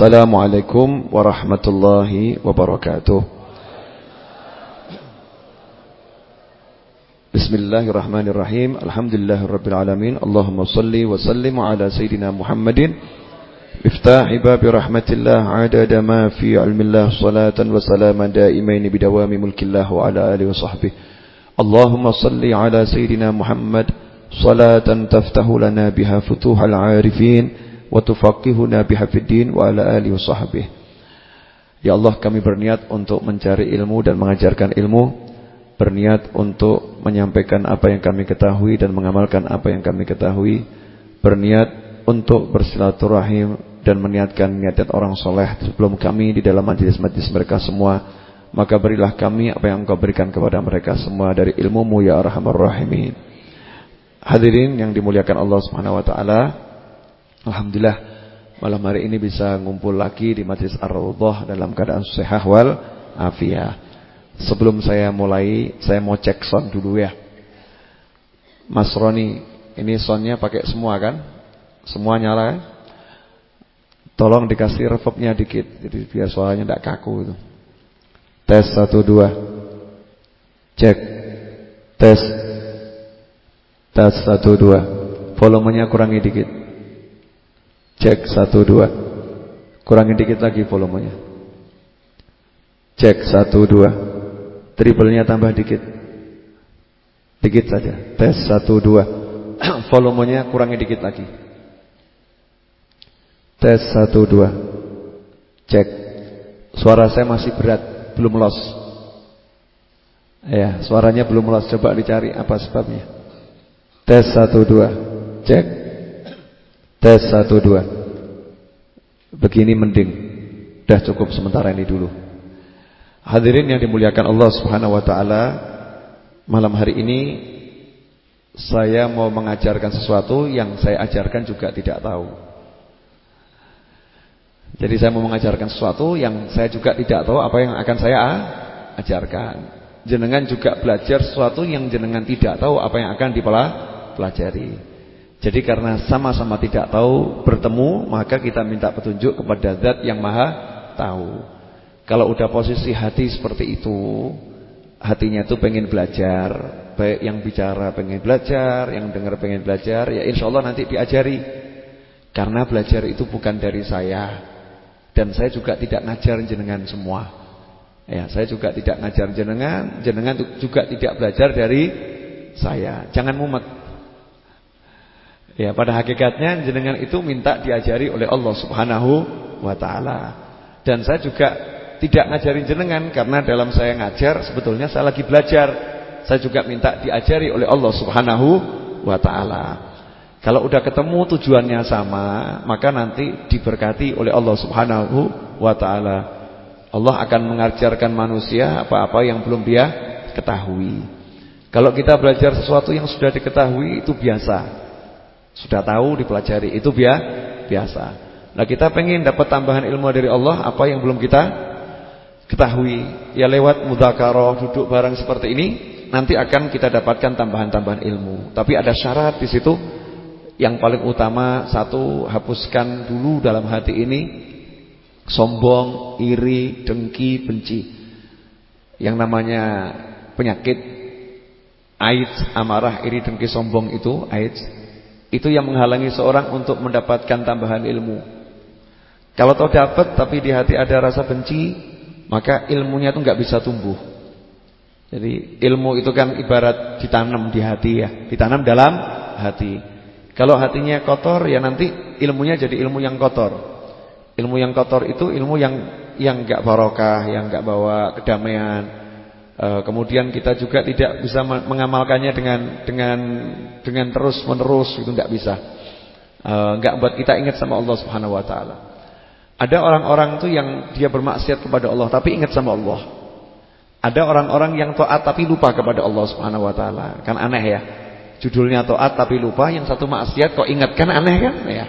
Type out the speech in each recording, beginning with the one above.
Wassalamualaikum warahmatullahi wabarakatuh. Bismillahirrahmanirrahim. Alhamdulillahirabbil Allahumma salli wa sallim ala sayidina Muhammadin miftah bab rahmatillah adada ma fi ilmillah salatan wa salaman daimain bidawami mulkillah wa ala alihi wa sahbihi. Allahumma salli ala sayidina Muhammad salatan taftahu lana biha futuhal arifin wa tufaqihuna bihafiddin wa ala alihi washabbihi. Ya Allah kami berniat untuk mencari ilmu dan mengajarkan ilmu. Berniat untuk menyampaikan apa yang kami ketahui dan mengamalkan apa yang kami ketahui. Berniat untuk bersilaturahim dan meniatkan niatan orang soleh sebelum kami di dalam majlis-majlis mereka semua. Maka berilah kami apa yang engkau berikan kepada mereka semua dari ilmumu ya arhamar rahimin. Hadirin yang dimuliakan Allah subhanahu wa ta'ala Alhamdulillah malam hari ini bisa ngumpul lagi di Majlis Ar-Raudhah dalam keadaan sehat wal afiah. Sebelum saya mulai, saya mau cek sound dulu ya. Mas Roni, ini soundnya pakai semua kan? Semua nyala kan? Tolong dikasih reverbnya dikit, jadi biar suaranya tidak kaku itu. Tes satu dua, cek, tes, tes satu dua, volumenya kurangi dikit. Cek satu dua. Kurangin dikit lagi volumenya. Cek satu dua. Triplenya tambah dikit. Dikit saja. Tes satu dua. Volumenya kurangin dikit lagi. Tes satu dua. Cek. Suara saya masih berat Belum los. Ya suaranya belum los. Coba dicari apa sebabnya. Tes satu dua. Cek Tes satu dua. Begini mending. Sudah cukup sementara ini dulu. Hadirin yang dimuliakan Allah subhanahu wa ta'ala Malam hari ini Saya mau mengajarkan sesuatu Yang saya ajarkan juga tidak tahu. Jadi saya mau mengajarkan sesuatu Yang saya juga tidak tahu Apa yang akan saya ajarkan. Jenengan juga belajar sesuatu Yang jenengan tidak tahu Apa yang akan dipelajari jadi karena sama-sama tidak tahu bertemu Maka kita minta petunjuk kepada zat yang maha tahu. Kalau udah posisi hati seperti itu Hatinya itu pengen belajar. Baik yang bicara pengen belajar Yang dengar pengen belajar Ya insya Allah nanti diajari. Karena belajar itu bukan dari saya. Dan saya juga tidak ngajar jenengan semua. Ya, saya juga tidak ngajar jenengan, jenengan juga tidak belajar dari saya. Jangan mumet. Ya, pada hakikatnya jenengan itu minta diajari oleh Allah Subhanahu wa taala. Dan saya juga tidak ngajarin jenengan karena dalam saya ngajar sebetulnya saya lagi belajar. Saya juga minta diajari oleh Allah Subhanahu wa taala. Kalau udah ketemu tujuannya sama, maka nanti diberkati oleh Allah Subhanahu wa taala. Allah akan mengajarkan manusia apa-apa yang belum dia ketahui. Kalau kita belajar sesuatu yang sudah diketahui itu biasa. Sudah tahu dipelajari itu biasa. Nah kita pengen dapat tambahan ilmu dari Allah apa yang belum kita ketahui. Ya lewat mudzakarah duduk bareng seperti ini nanti akan kita dapatkan tambahan-tambahan ilmu. Tapi ada syarat di situ yang paling utama satu hapuskan dulu dalam hati ini sombong, iri, dengki, benci. Yang namanya penyakit AIDS, amarah, iri, dengki, sombong itu AIDS itu yang menghalangi seorang untuk mendapatkan tambahan ilmu. Kalau tahu dapat tapi di hati ada rasa benci, maka ilmunya itu nggak bisa tumbuh. Jadi ilmu itu kan ibarat ditanam di hati ya, ditanam dalam hati. Kalau hatinya kotor ya nanti ilmunya jadi ilmu yang kotor. Ilmu yang kotor itu ilmu yang yang enggak barokah, yang enggak bawa kedamaian, kemudian kita juga tidak bisa mengamalkannya dengan dengan dengan terus menerus itu nggak bisa. Enggak buat kita ingat sama Allah Subhanahu wa taala. Ada orang-orang tuh yang dia bermaksiat kepada Allah tapi ingat sama Allah. Ada orang-orang yang taat tapi lupa kepada Allah Subhanahu wa taala. Kan aneh ya. Judulnya taat tapi lupa, yang satu maksiat kok ingat kan aneh kan ya.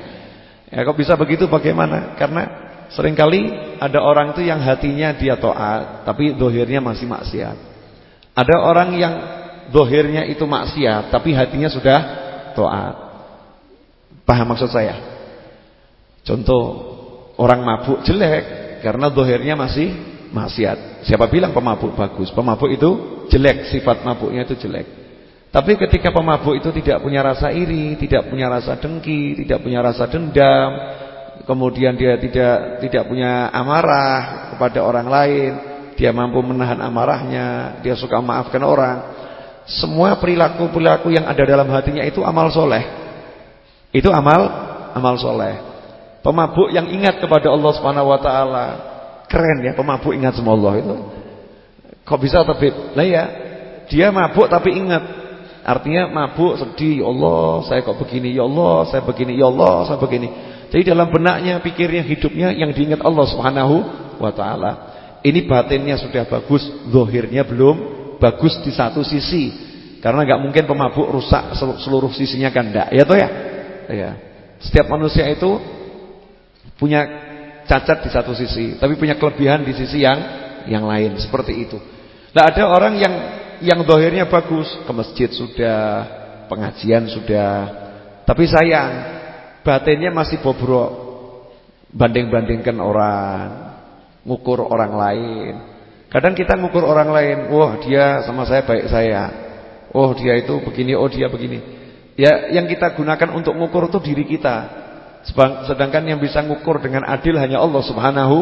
Ya kok bisa begitu bagaimana? Karena Seringkali ada orang itu yang hatinya dia taat tapi dohirnya masih maksiat. Ada orang yang dohirnya itu maksiat tapi hatinya sudah taat. Paham maksud saya? Contoh Orang mabuk jelek karena dohirnya masih maksiat. Siapa bilang pemabuk bagus? Pemabuk itu jelek, sifat mabuknya itu jelek. Tapi ketika pemabuk itu tidak punya rasa iri, tidak punya rasa dengki, tidak punya rasa dendam, kemudian dia tidak tidak punya amarah kepada orang lain, dia mampu menahan amarahnya, dia suka maafkan orang. Semua perilaku-perilaku yang ada dalam hatinya itu amal soleh. Itu amal amal soleh. Pemabuk yang ingat kepada Allah Subhanahu wa taala. Keren ya pemabuk ingat sama Allah itu. Kok bisa tabib? Lah ya, dia mabuk tapi ingat. Artinya mabuk sedih, ya Allah, saya kok begini, ya Allah, saya begini, ya Allah, saya begini. Jadi dalam benaknya, pikirnya, hidupnya yang diingat Allah Subhanahu wa taala. Ini batinnya sudah bagus, zahirnya belum bagus di satu sisi. Karena nggak mungkin pemabuk rusak seluruh sisinya kan enggak, ya toh ya? Ya. Setiap manusia itu punya cacat di satu sisi, tapi punya kelebihan di sisi yang yang lain, seperti itu. Nah, ada orang yang yang dohirnya bagus, ke masjid sudah, pengajian sudah, tapi sayang batinnya masih bobrok. Banding-bandingkan orang, ngukur orang lain. Kadang kita ngukur orang lain, wah dia sama saya baik saya. Oh dia itu begini, oh dia begini. Ya yang kita gunakan untuk ngukur itu diri kita. Sedangkan yang bisa ngukur dengan adil hanya Allah Subhanahu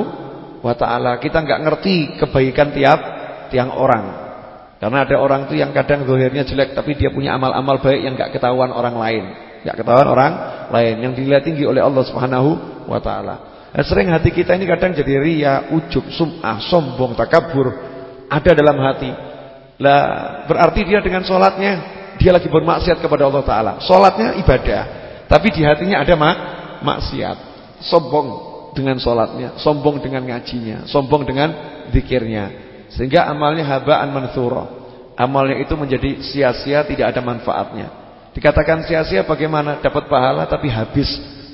wa taala. Kita nggak ngerti kebaikan tiap tiang orang. Karena ada orang itu yang kadang zahirnya jelek tapi dia punya amal-amal baik yang nggak ketahuan orang lain. Nggak ketahuan orang lain yang dilihat tinggi oleh Allah Subhanahu wa taala. Nah, sering hati kita ini kadang jadi ria, ujub, sum'ah, sombong, takabur ada dalam hati. Lah berarti dia dengan sholatnya dia lagi bermaksiat kepada Allah taala. Sholatnya ibadah, tapi di hatinya ada mak maksiat, sombong dengan sholatnya, sombong dengan ngajinya, sombong dengan zikirnya. Sehingga amalnya habaan mansura. Amalnya itu menjadi sia-sia, tidak ada manfaatnya. Dikatakan sia-sia bagaimana? Dapat pahala tapi habis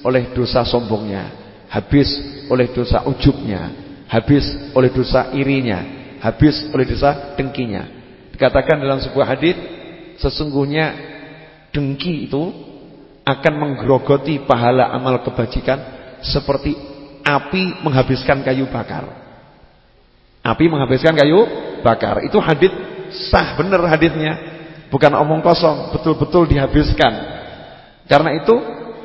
oleh dosa sombongnya, habis oleh dosa ujubnya, habis oleh dosa irinya, habis oleh dosa dengkinya. Dikatakan dalam sebuah hadis, sesungguhnya dengki itu akan menggerogoti pahala amal kebajikan seperti api menghabiskan kayu bakar. Api menghabiskan kayu bakar. Itu hadis sah benar hadisnya. Bukan omong kosong, betul-betul dihabiskan. Karena itu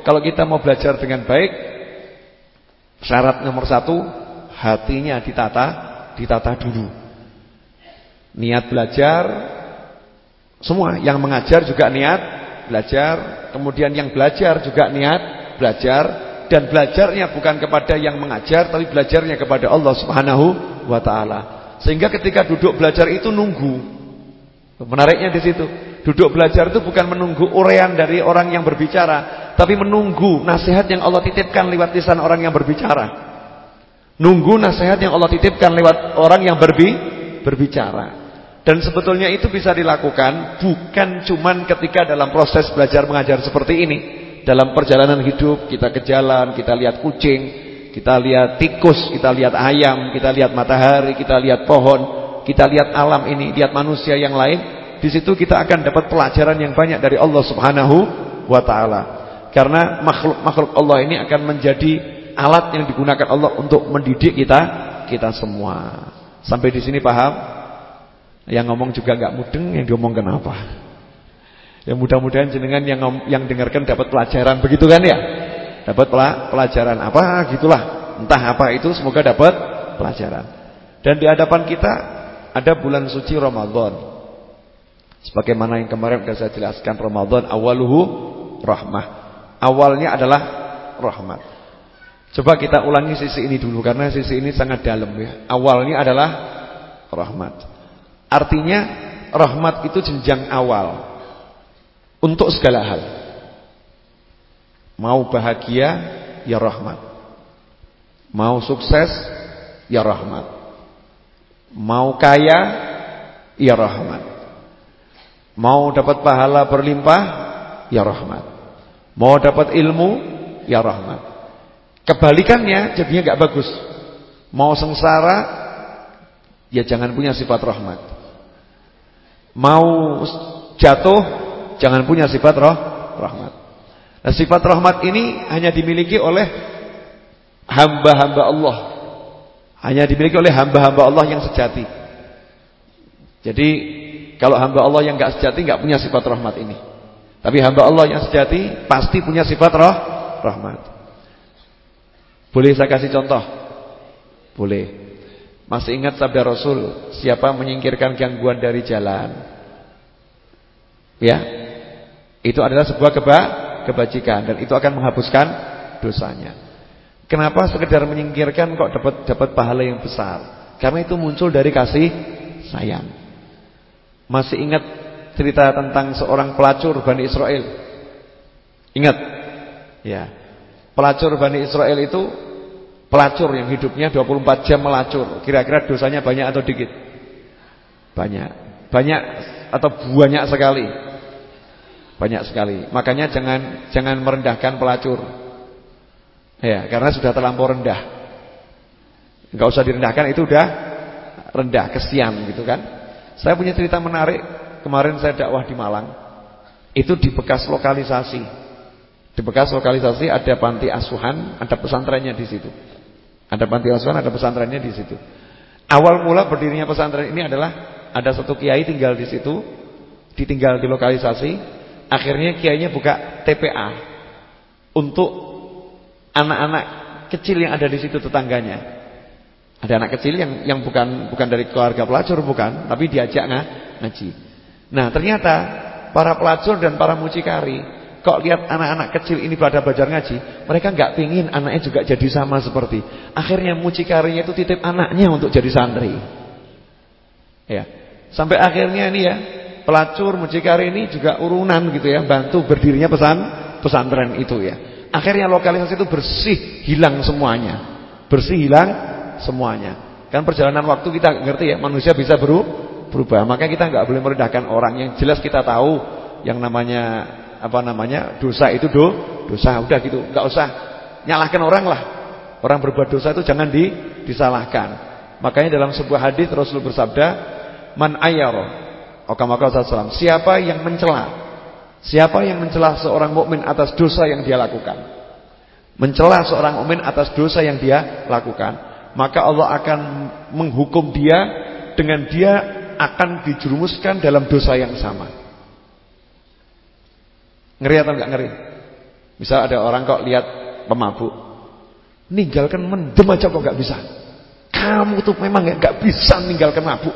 kalau kita mau belajar dengan baik syarat nomor satu hatinya ditata, ditata dulu. Niat belajar semua yang mengajar juga niat belajar, kemudian yang belajar juga niat belajar dan belajarnya bukan kepada yang mengajar tapi belajarnya kepada Allah Subhanahu wa taala. Sehingga ketika duduk belajar itu nunggu. Menariknya di situ. Duduk belajar itu bukan menunggu urean dari orang yang berbicara, tapi menunggu nasihat yang Allah titipkan lewat lisan orang yang berbicara. Nunggu nasihat yang Allah titipkan lewat orang yang berbi berbicara. Dan sebetulnya itu bisa dilakukan bukan cuman ketika dalam proses belajar mengajar seperti ini. Dalam perjalanan hidup kita ke jalan, kita lihat kucing, kita lihat tikus, kita lihat ayam, kita lihat matahari, kita lihat pohon, kita lihat alam ini, lihat manusia yang lain. Di situ kita akan dapat pelajaran yang banyak dari Allah Subhanahu wa taala. Karena makhluk-makhluk Allah ini akan menjadi alat yang digunakan Allah untuk mendidik kita kita semua. Sampai di sini paham? Yang ngomong juga nggak mudeng, yang diomongkan apa? Ya mudah-mudahan jenengan yang yang dengarkan dapat pelajaran begitu kan ya? Dapat pelajaran apa gitulah. Entah apa itu semoga dapat pelajaran. Dan di hadapan kita ada bulan suci Ramadan. Sebagaimana yang kemarin sudah saya jelaskan Ramadan awaluhu rahmah. Awalnya adalah rahmat. Coba kita ulangi sisi ini dulu karena sisi ini sangat dalam ya. Awalnya adalah rahmat. Artinya rahmat itu jenjang awal untuk segala hal. Mau bahagia ya rahmat. Mau sukses ya rahmat. Mau kaya ya rahmat. Mau dapat pahala berlimpah ya rahmat. Mau dapat ilmu ya rahmat. Kebalikannya jadinya gak bagus. Mau sengsara ya jangan punya sifat rahmat. Mau jatuh jangan punya sifat roh rahmat. Nah, sifat rahmat ini hanya dimiliki oleh hamba-hamba Allah. Hanya dimiliki oleh hamba-hamba Allah yang sejati. Jadi kalau hamba Allah yang enggak sejati enggak punya sifat rahmat ini. Tapi hamba Allah yang sejati pasti punya sifat roh rahmat. Boleh saya kasih contoh? Boleh. Masih ingat sabda Rasul, siapa menyingkirkan gangguan dari jalan? Ya. Itu adalah sebuah keba kebajikan dan itu akan menghapuskan dosanya. Kenapa sekedar menyingkirkan kok dapat dapat pahala yang besar? Karena itu muncul dari kasih sayang. Masih ingat cerita tentang seorang pelacur Bani Israel? Ingat? Ya. Pelacur Bani Israel itu pelacur yang hidupnya 24 jam melacur. Kira-kira dosanya banyak atau dikit? Banyak. Banyak atau banyak sekali? Banyak sekali. Makanya jangan jangan merendahkan pelacur. Ya, karena sudah terlampau rendah. Enggak usah direndahkan itu udah rendah, kesian gitu kan. Saya punya cerita menarik kemarin saya dakwah di Malang. Itu di bekas lokalisasi. Di bekas lokalisasi ada panti asuhan, ada pesantrennya di situ. Ada panti asuhan, ada pesantrennya di situ. Awal mula berdirinya pesantren ini adalah ada satu kiai tinggal di situ, ditinggal di lokalisasi, akhirnya kiainya buka TPA untuk anak-anak kecil yang ada di situ tetangganya. Ada anak kecil yang yang bukan bukan dari keluarga pelacur bukan, tapi diajak ngaji. Nah, ternyata para pelacur dan para mucikari kok lihat anak-anak kecil ini pada belajar ngaji, mereka nggak pingin anaknya juga jadi sama seperti. Akhirnya mucikarinya itu titip anaknya untuk jadi santri. Ya. Sampai akhirnya ini ya, pelacur mucikari ini juga urunan gitu ya, bantu berdirinya pesan pesantren itu ya. Akhirnya lokalisasi itu bersih, hilang semuanya. Bersih hilang semuanya. Kan perjalanan waktu kita ngerti ya, manusia bisa berubah. Maka kita nggak boleh merendahkan orang yang jelas kita tahu yang namanya apa namanya dosa itu do dosa udah gitu, nggak usah nyalahkan orang lah. Orang berbuat dosa itu jangan di, disalahkan. Makanya dalam sebuah hadis Rasul bersabda, "Man ayyara" Sallam, siapa yang mencela Siapa yang mencela seorang mukmin atas dosa yang dia lakukan Mencela seorang mukmin atas dosa yang dia lakukan Maka Allah akan menghukum dia Dengan dia akan dijerumuskan dalam dosa yang sama. Ngeri atau enggak ngeri? Misal ada orang kok lihat pemabuk, ninggalkan mendem aja kok enggak bisa. Kamu tuh memang enggak bisa meninggalkan mabuk,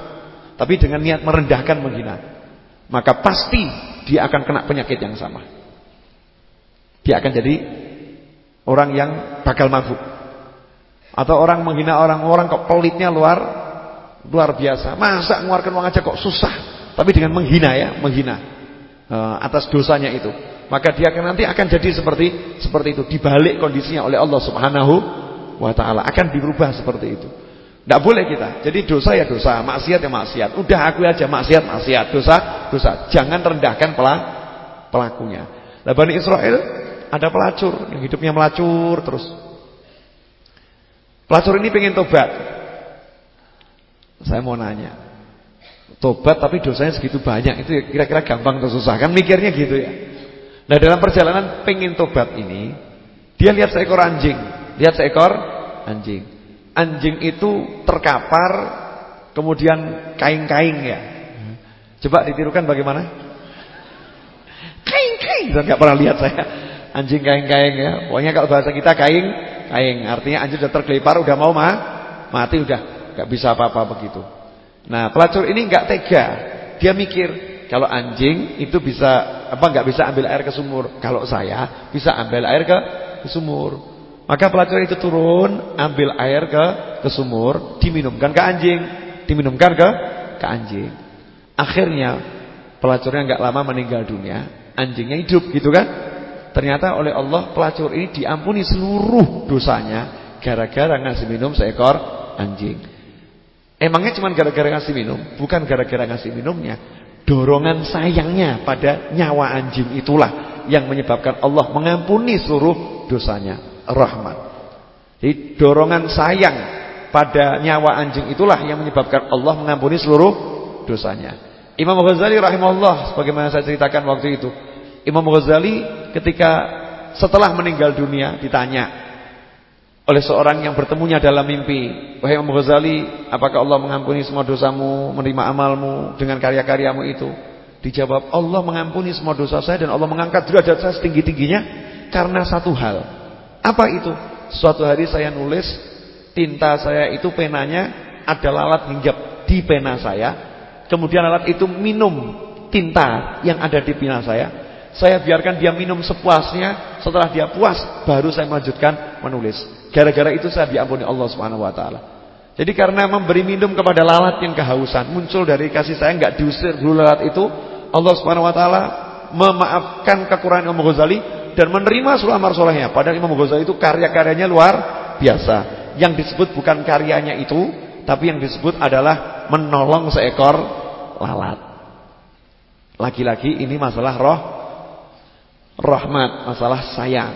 tapi dengan niat merendahkan menghina. Maka pasti dia akan kena penyakit yang sama. Dia akan jadi orang yang bakal mabuk. Atau orang menghina orang-orang kok pelitnya luar Luar biasa. Masa mengeluarkan uang aja kok susah. Tapi dengan menghina ya, menghina uh, atas dosanya itu. Maka dia akan nanti akan jadi seperti seperti itu. Dibalik kondisinya oleh Allah Subhanahu wa taala akan dirubah seperti itu. Tidak boleh kita. Jadi dosa ya dosa, maksiat ya maksiat. Udah aku aja maksiat maksiat, dosa dosa. Jangan rendahkan pelakunya. Nah, Bani Israel ada pelacur yang hidupnya melacur terus. Pelacur ini pengen tobat. Saya mau nanya. Tobat tapi dosanya segitu banyak itu kira-kira gampang atau susah? Kan mikirnya gitu ya. Nah dalam perjalanan pengen tobat ini, dia lihat seekor anjing. Lihat seekor anjing. Anjing itu terkapar, kemudian kain-kain ya. Coba ditirukan bagaimana? Kain-kain. Dan nggak pernah lihat saya anjing kain-kain ya. Pokoknya kalau bahasa kita kain, kain. Artinya anjing sudah terkelipar, udah mau mah, mati udah nggak bisa apa-apa begitu. Nah, pelacur ini nggak tega. Dia mikir, kalau anjing itu bisa apa nggak bisa ambil air ke sumur. Kalau saya bisa ambil air ke sumur. Maka pelacur itu turun, ambil air ke ke sumur, diminumkan ke anjing, diminumkan ke ke anjing. Akhirnya pelacurnya nggak lama meninggal dunia, anjingnya hidup gitu kan? Ternyata oleh Allah pelacur ini diampuni seluruh dosanya gara-gara ngasih minum seekor anjing. Emangnya cuma gara-gara ngasih minum? Bukan gara-gara ngasih minumnya. Dorongan sayangnya pada nyawa anjing itulah yang menyebabkan Allah mengampuni seluruh dosanya. Rahmat. Jadi dorongan sayang pada nyawa anjing itulah yang menyebabkan Allah mengampuni seluruh dosanya. Imam Ghazali rahimahullah sebagaimana saya ceritakan waktu itu. Imam Ghazali ketika setelah meninggal dunia ditanya, oleh seorang yang bertemunya dalam mimpi. Wahai Imam Ghazali, apakah Allah mengampuni semua dosamu, menerima amalmu dengan karya-karyamu itu? Dijawab, Allah mengampuni semua dosa saya dan Allah mengangkat derajat saya setinggi-tingginya karena satu hal. Apa itu? Suatu hari saya nulis, tinta saya itu penanya ada lalat hinggap di pena saya. Kemudian lalat itu minum tinta yang ada di pena saya. Saya biarkan dia minum sepuasnya. Setelah dia puas, baru saya melanjutkan menulis. Gara-gara itu saya diampuni Allah Subhanahu wa taala. Jadi karena memberi minum kepada lalat yang kehausan, muncul dari kasih saya enggak diusir dulu lalat itu, Allah Subhanahu wa taala memaafkan kekurangan Imam Ghazali dan menerima sulam amal solehnya. Padahal Imam Ghazali itu karya-karyanya luar biasa. Yang disebut bukan karyanya itu, tapi yang disebut adalah menolong seekor lalat. Lagi-lagi ini masalah roh rahmat, masalah sayang.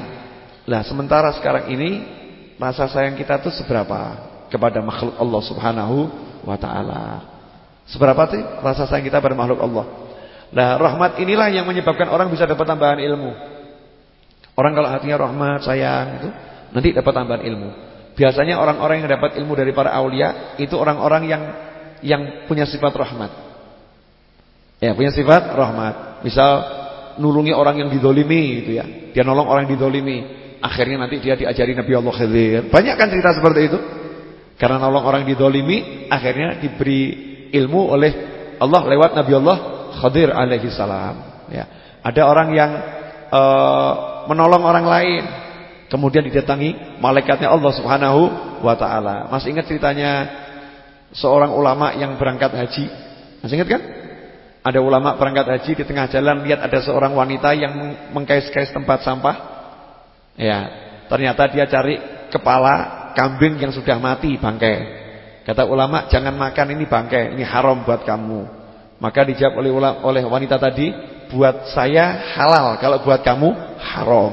Nah, sementara sekarang ini Rasa sayang kita itu seberapa kepada makhluk Allah Subhanahu wa taala? Seberapa sih rasa sayang kita pada makhluk Allah? Nah, rahmat inilah yang menyebabkan orang bisa dapat tambahan ilmu. Orang kalau hatinya rahmat, sayang itu nanti dapat tambahan ilmu. Biasanya orang-orang yang dapat ilmu dari para aulia itu orang-orang yang yang punya sifat rahmat. Ya, punya sifat rahmat. Misal nulungi orang yang didolimi gitu ya. Dia nolong orang yang didolimi. Akhirnya nanti dia diajari Nabi Allah Khidir. Banyak kan cerita seperti itu? Karena nolong orang didolimi, akhirnya diberi ilmu oleh Allah lewat Nabi Allah Khidir alaihi salam. Ya. Ada orang yang uh, menolong orang lain, kemudian didatangi malaikatnya Allah Subhanahu wa taala. Masih ingat ceritanya seorang ulama yang berangkat haji? Masih ingat kan? Ada ulama berangkat haji di tengah jalan lihat ada seorang wanita yang mengkais-kais tempat sampah. Ya, ternyata dia cari kepala kambing yang sudah mati bangkai. Kata ulama, jangan makan ini bangkai, ini haram buat kamu. Maka dijawab oleh oleh wanita tadi, buat saya halal, kalau buat kamu haram.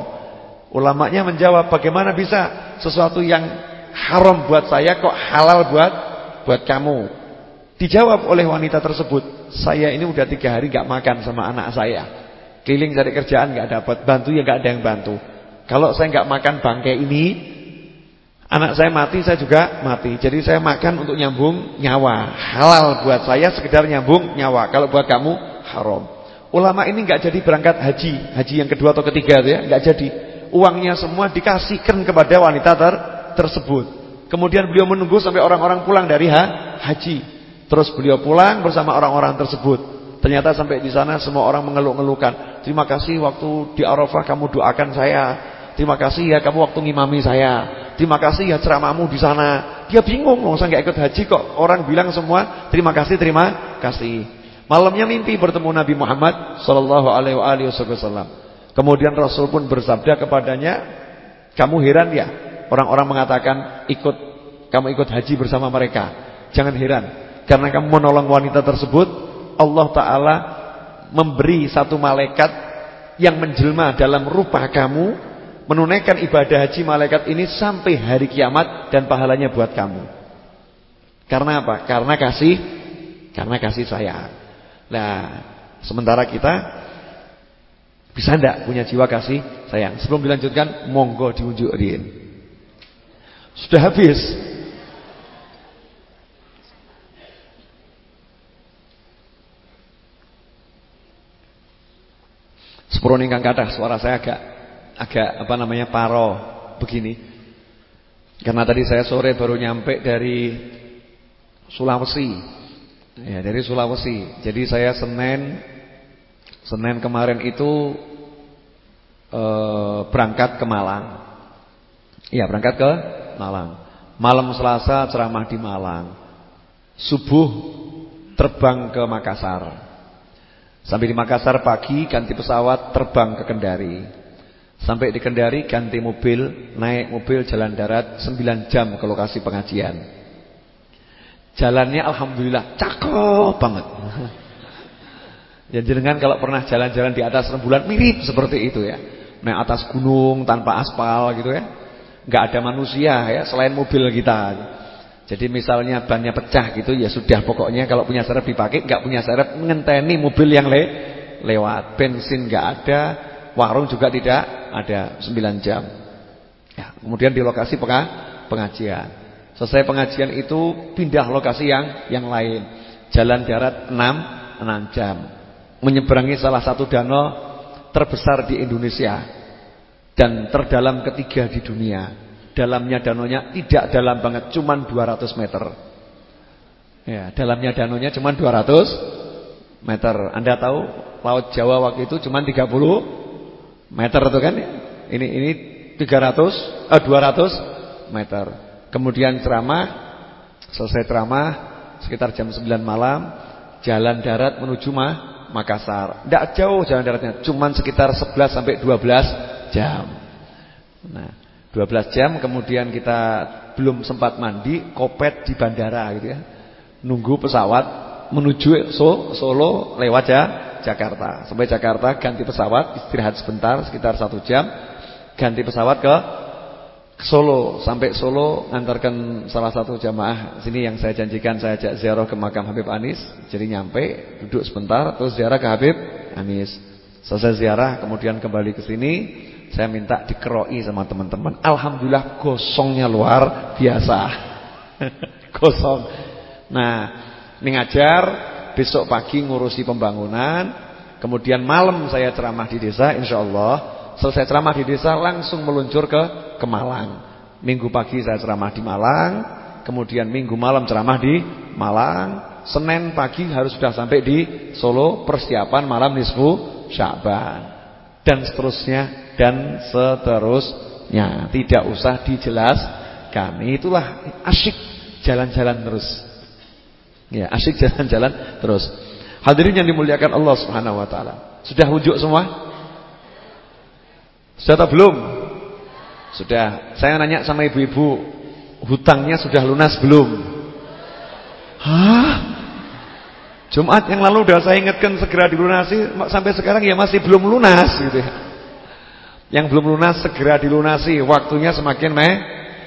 Ulamanya menjawab, bagaimana bisa sesuatu yang haram buat saya kok halal buat buat kamu? Dijawab oleh wanita tersebut, saya ini udah tiga hari gak makan sama anak saya. Keliling cari kerjaan gak dapat, bantu ya gak ada yang bantu. Kalau saya nggak makan bangkai ini, anak saya mati, saya juga mati. Jadi saya makan untuk nyambung nyawa. Halal buat saya sekedar nyambung nyawa. Kalau buat kamu haram. Ulama ini nggak jadi berangkat haji, haji yang kedua atau ketiga ya, nggak jadi. Uangnya semua dikasihkan kepada wanita ter tersebut. Kemudian beliau menunggu sampai orang-orang pulang dari ha haji. Terus beliau pulang bersama orang-orang tersebut. Ternyata sampai di sana semua orang mengeluh-ngeluhkan. Terima kasih waktu di Arafah kamu doakan saya. Terima kasih ya kamu waktu ngimami saya. Terima kasih ya ceramahmu di sana. Dia bingung, mau saya nggak ikut haji kok. Orang bilang semua terima kasih, terima kasih. Malamnya mimpi bertemu Nabi Muhammad sallallahu alaihi wasallam. Kemudian Rasul pun bersabda kepadanya, "Kamu heran ya? Orang-orang mengatakan ikut kamu ikut haji bersama mereka. Jangan heran, karena kamu menolong wanita tersebut, Allah taala memberi satu malaikat yang menjelma dalam rupa kamu menunaikan ibadah haji malaikat ini sampai hari kiamat dan pahalanya buat kamu. Karena apa? Karena kasih karena kasih sayang. Nah, sementara kita bisa ndak punya jiwa kasih sayang? Sebelum dilanjutkan, monggo diunjukin. Sudah habis. Sepuro ingkang kathah suara saya agak agak apa namanya paro begini. Karena tadi saya sore baru nyampe dari Sulawesi. Ya, dari Sulawesi. Jadi saya Senin Senin kemarin itu e, berangkat ke Malang. Iya, berangkat ke Malang. Malam Selasa ceramah di Malang. Subuh terbang ke Makassar. Sampai di Makassar pagi ganti pesawat terbang ke Kendari. Sampai di Kendari ganti mobil, naik mobil jalan darat 9 jam ke lokasi pengajian. Jalannya alhamdulillah cakep banget. Ya jenengan kalau pernah jalan-jalan di atas rembulan mirip seperti itu ya. Naik atas gunung tanpa aspal gitu ya. Enggak ada manusia ya selain mobil kita. Jadi misalnya bannya pecah gitu ya sudah pokoknya kalau punya serep dipakai, enggak punya serep ngenteni mobil yang le lewat. Bensin enggak ada, warung juga tidak ada 9 jam. Ya, kemudian di lokasi pengajian. Selesai pengajian itu pindah lokasi yang yang lain. Jalan darat 6 6 jam. Menyeberangi salah satu danau terbesar di Indonesia dan terdalam ketiga di dunia. Dalamnya danaunya tidak dalam banget, cuman 200 meter. Ya, dalamnya danaunya cuma 200 meter. Anda tahu Laut Jawa waktu itu cuma 30 meter itu kan? Ini ini 300 eh 200 meter. Kemudian ceramah, selesai ceramah sekitar jam 9 malam, jalan darat menuju Mah, Makassar. Tidak jauh jalan daratnya, cuma sekitar 11 sampai 12 jam. Nah, 12 jam kemudian kita belum sempat mandi, kopet di bandara gitu ya nunggu pesawat menuju Solo lewat ya Jakarta. Sampai Jakarta ganti pesawat, istirahat sebentar sekitar satu jam, ganti pesawat ke Solo. Sampai Solo ngantarkan salah satu jamaah sini yang saya janjikan saya ajak ziarah ke makam Habib Anis. Jadi nyampe, duduk sebentar terus ziarah ke Habib Anis. Selesai ziarah kemudian kembali ke sini, saya minta dikeroi sama teman-teman. Alhamdulillah gosongnya luar biasa. Gosong. Nah, ini ngajar, besok pagi ngurusi pembangunan, kemudian malam saya ceramah di desa insyaallah. Selesai ceramah di desa langsung meluncur ke ke Malang. Minggu pagi saya ceramah di Malang, kemudian minggu malam ceramah di Malang, Senin pagi harus sudah sampai di Solo persiapan malam nisfu Sya'ban. Dan seterusnya dan seterusnya. Tidak usah dijelaskan. Itulah asyik jalan-jalan terus. Ya, asyik jalan-jalan terus. Hadirin yang dimuliakan Allah Subhanahu wa taala. Sudah rujuk semua? Sudah atau belum? Sudah. Saya nanya sama ibu-ibu, hutangnya sudah lunas belum? Hah? Jumat yang lalu udah saya ingatkan segera dilunasi, sampai sekarang ya masih belum lunas gitu ya. Yang belum lunas segera dilunasi, waktunya semakin me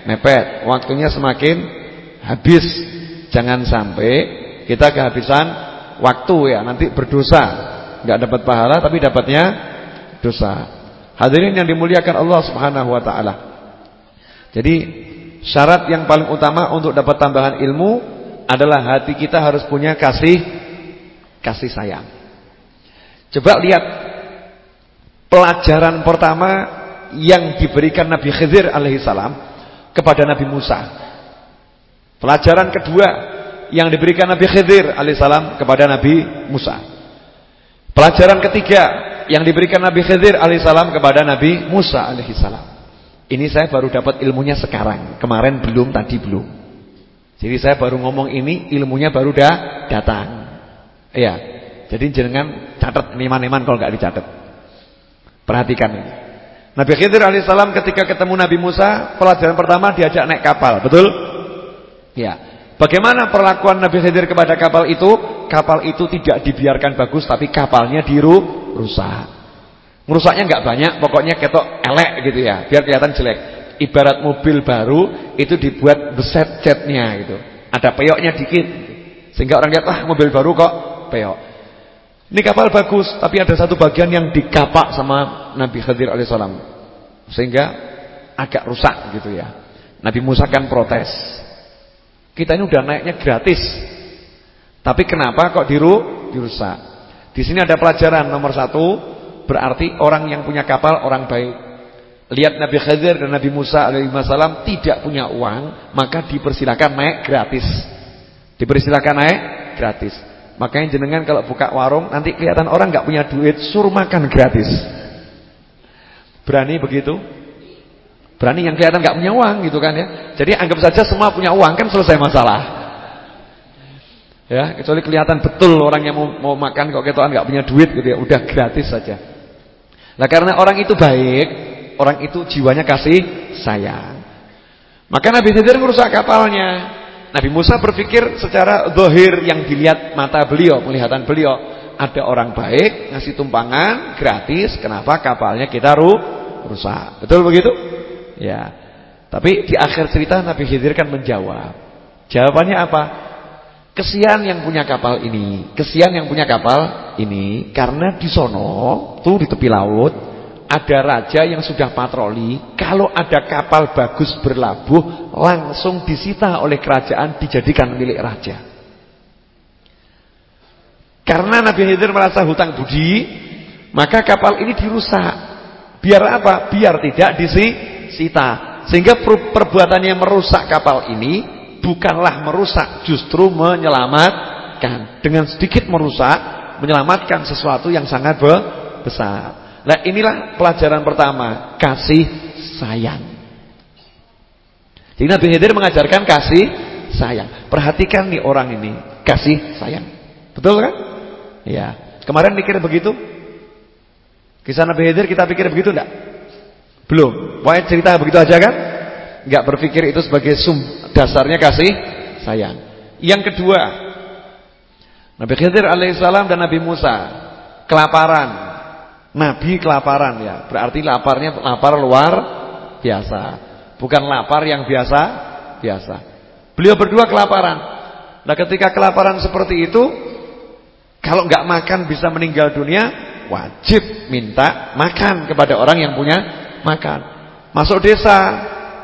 mepet, waktunya semakin habis. Jangan sampai kita kehabisan waktu ya, nanti berdosa. Enggak dapat pahala tapi dapatnya dosa. Hadirin yang dimuliakan Allah Subhanahu wa taala. Jadi syarat yang paling utama untuk dapat tambahan ilmu adalah hati kita harus punya kasih kasih sayang. Coba lihat pelajaran pertama yang diberikan Nabi Khidir alaihissalam kepada Nabi Musa. Pelajaran kedua yang diberikan Nabi Khidir alaihissalam kepada Nabi Musa. Pelajaran ketiga yang diberikan Nabi Khidir alaihissalam kepada Nabi Musa alaihissalam. Ini saya baru dapat ilmunya sekarang. Kemarin belum, tadi belum. Jadi saya baru ngomong ini, ilmunya baru dah datang. Iya. Jadi jenengan catat neman-neman kalau nggak dicatat. Perhatikan ini. Nabi Khidir alaihissalam ketika ketemu Nabi Musa, pelajaran pertama diajak naik kapal, betul? Ya. Bagaimana perlakuan Nabi Khidir kepada kapal itu? Kapal itu tidak dibiarkan bagus tapi kapalnya dirusak. Merusaknya nggak banyak, pokoknya ketok elek gitu ya, biar kelihatan jelek. Ibarat mobil baru itu dibuat beset catnya gitu. Ada peyoknya dikit. Sehingga orang lihat, "Wah, mobil baru kok peyok." Ini kapal bagus, tapi ada satu bagian yang dikapak sama Nabi Khidir alaihissalam. Sehingga agak rusak gitu ya. Nabi Musa kan protes. Kita ini udah naiknya gratis. Tapi kenapa kok diru dirusak? Di sini ada pelajaran nomor satu, berarti orang yang punya kapal orang baik. Lihat Nabi Khidir dan Nabi Musa alaihissalam tidak punya uang, maka dipersilakan naik gratis. Dipersilakan naik gratis. Makanya jenengan kalau buka warung nanti kelihatan orang nggak punya duit, suruh makan gratis. Berani begitu? Berani yang kelihatan nggak punya uang gitu kan ya. Jadi anggap saja semua punya uang kan selesai masalah. Ya, kecuali kelihatan betul orang yang mau, mau makan kok ketokan nggak punya duit gitu ya, udah gratis saja. Nah, karena orang itu baik, orang itu jiwanya kasih sayang. Maka Nabi Khidir merusak kapalnya. Nabi Musa berpikir secara dohir yang dilihat mata beliau, penglihatan beliau, ada orang baik ngasih tumpangan gratis, kenapa kapalnya kita rusak? Betul begitu? Ya. Tapi di akhir cerita Nabi Khidir kan menjawab. Jawabannya apa? Kesian yang punya kapal ini, kesian yang punya kapal ini karena di sono tuh di tepi laut ada raja yang sudah patroli, kalau ada kapal bagus berlabuh, langsung disita oleh kerajaan dijadikan milik raja. Karena Nabi Khidir merasa hutang budi, maka kapal ini dirusak. Biar apa? Biar tidak disita. Sehingga perbuatan yang merusak kapal ini bukanlah merusak, justru menyelamatkan. Dengan sedikit merusak, menyelamatkan sesuatu yang sangat besar. Nah inilah pelajaran pertama Kasih sayang Jadi Nabi Khidir mengajarkan kasih sayang Perhatikan nih orang ini Kasih sayang Betul kan? Ya Kemarin mikir begitu? Kisah Nabi Khidir kita pikir begitu enggak? Belum Pokoknya cerita begitu aja kan? Enggak berpikir itu sebagai sum dasarnya kasih sayang Yang kedua Nabi Khidir alaihissalam dan Nabi Musa Kelaparan Nabi kelaparan ya. Berarti laparnya lapar luar biasa. Bukan lapar yang biasa biasa. Beliau berdua kelaparan. Nah, ketika kelaparan seperti itu, kalau nggak makan bisa meninggal dunia, wajib minta makan kepada orang yang punya makan. Masuk desa,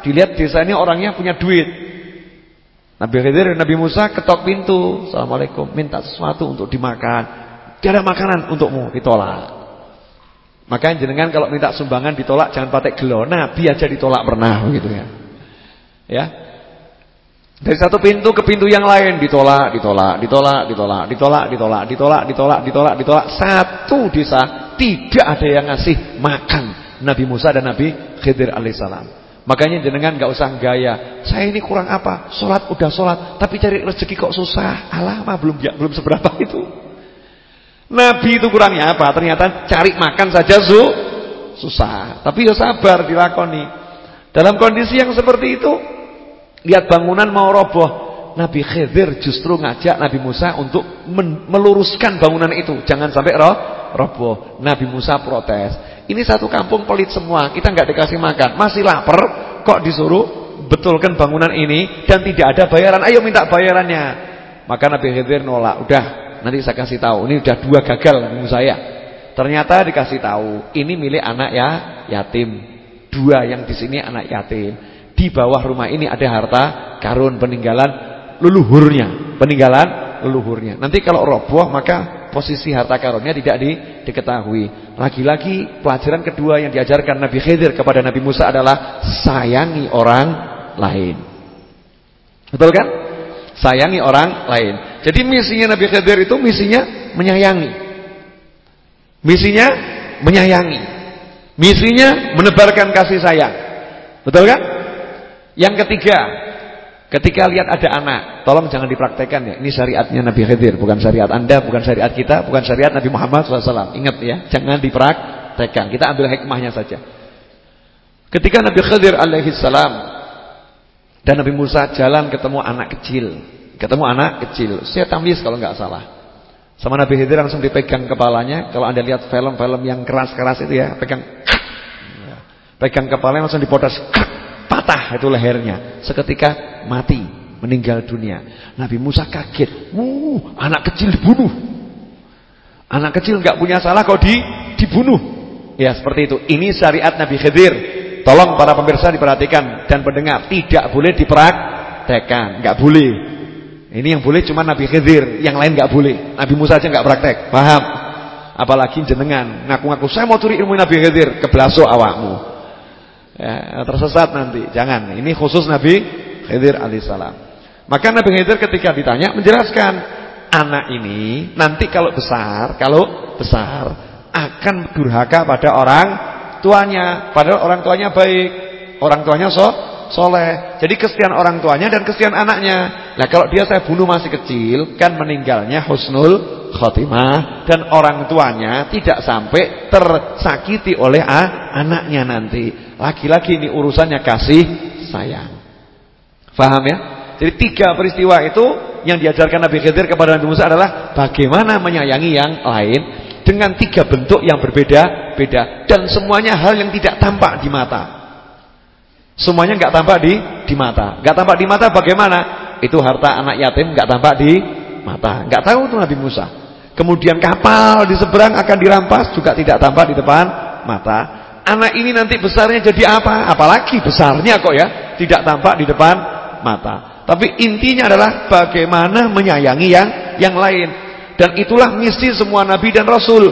dilihat desa ini orangnya punya duit. Nabi Khidir dan Nabi Musa ketok pintu. Assalamualaikum, minta sesuatu untuk dimakan. Tiada makanan untukmu, ditolak. Maka jenengan kalau minta sumbangan ditolak jangan pakai gelo. Nabi aja ditolak pernah gitu ya. Ya. Dari satu pintu ke pintu yang lain ditolak, ditolak, ditolak, ditolak, ditolak, ditolak, ditolak, ditolak, ditolak, ditolak. Satu desa tidak ada yang ngasih makan Nabi Musa dan Nabi Khidir alaihissalam. Makanya jenengan nggak usah gaya. Saya ini kurang apa? Salat udah salat, tapi cari rezeki kok susah. Alah mah belum ya, belum seberapa itu. Nabi itu kurangnya apa? Ternyata cari makan saja su susah. Tapi ya sabar dilakoni. Dalam kondisi yang seperti itu, lihat bangunan mau roboh. Nabi Khidir justru ngajak Nabi Musa untuk meluruskan bangunan itu. Jangan sampai roh, roboh. Nabi Musa protes. Ini satu kampung pelit semua. Kita nggak dikasih makan. Masih lapar. Kok disuruh betulkan bangunan ini. Dan tidak ada bayaran. Ayo minta bayarannya. Maka Nabi Khidir nolak. Udah Nanti saya kasih tahu. Ini udah dua gagal ilmu saya. Ternyata dikasih tahu, ini milik anak ya yatim. Dua yang di sini anak yatim. Di bawah rumah ini ada harta karun peninggalan leluhurnya, peninggalan leluhurnya. Nanti kalau roboh maka posisi harta karunnya tidak di, diketahui. Lagi-lagi pelajaran kedua yang diajarkan Nabi Khidir kepada Nabi Musa adalah sayangi orang lain. Betul kan? Sayangi orang lain. Jadi misinya Nabi Khidir itu misinya menyayangi. Misinya menyayangi. Misinya menebarkan kasih sayang. Betul kan? Yang ketiga, ketika lihat ada anak, tolong jangan dipraktekkan ya. Ini syariatnya Nabi Khidir, bukan syariat Anda, bukan syariat kita, bukan syariat Nabi Muhammad SAW. Ingat ya, jangan dipraktekkan. Kita ambil hikmahnya saja. Ketika Nabi Khidir alaihissalam dan Nabi Musa jalan ketemu anak kecil Ketemu anak kecil, saya tamis kalau nggak salah. Sama Nabi Khidir langsung dipegang kepalanya. Kalau Anda lihat film-film yang keras-keras itu ya, pegang pegang kepalanya langsung dipodas patah itu lehernya. Seketika mati, meninggal dunia. Nabi Musa kaget. Uh, anak kecil dibunuh. Anak kecil nggak punya salah kok di dibunuh. Ya, seperti itu. Ini syariat Nabi Khidir. Tolong para pemirsa diperhatikan dan pendengar, tidak boleh dipraktekkan, nggak boleh. Ini yang boleh cuma Nabi Khidir, yang lain nggak boleh. Nabi Musa aja nggak praktek, paham? Apalagi jenengan ngaku-ngaku saya mau curi ilmu Nabi Khidir, kebelaso awakmu. Ya, tersesat nanti. Jangan. Ini khusus Nabi Khidir alaihissalam. Maka Nabi Khidir ketika ditanya menjelaskan anak ini nanti kalau besar, kalau besar akan durhaka pada orang tuanya, padahal orang tuanya baik. Orang tuanya so soleh. Jadi kesian orang tuanya dan kesian anaknya. Nah kalau dia saya bunuh masih kecil, kan meninggalnya husnul khotimah. Dan orang tuanya tidak sampai tersakiti oleh anaknya nanti. Lagi-lagi ini urusannya kasih sayang. Faham ya? Jadi tiga peristiwa itu yang diajarkan Nabi Khidir kepada Nabi Musa adalah bagaimana menyayangi yang lain dengan tiga bentuk yang berbeda-beda dan semuanya hal yang tidak tampak di mata. Semuanya nggak tampak di di mata. Nggak tampak di mata bagaimana? Itu harta anak yatim nggak tampak di mata. Nggak tahu tuh Nabi Musa. Kemudian kapal di seberang akan dirampas juga tidak tampak di depan mata. anak ini nanti besarnya jadi apa? Apalagi besarnya kok ya, tidak tampak di depan mata. Tapi intinya adalah bagaimana menyayangi yang yang lain. Dan itulah misi semua nabi dan rasul.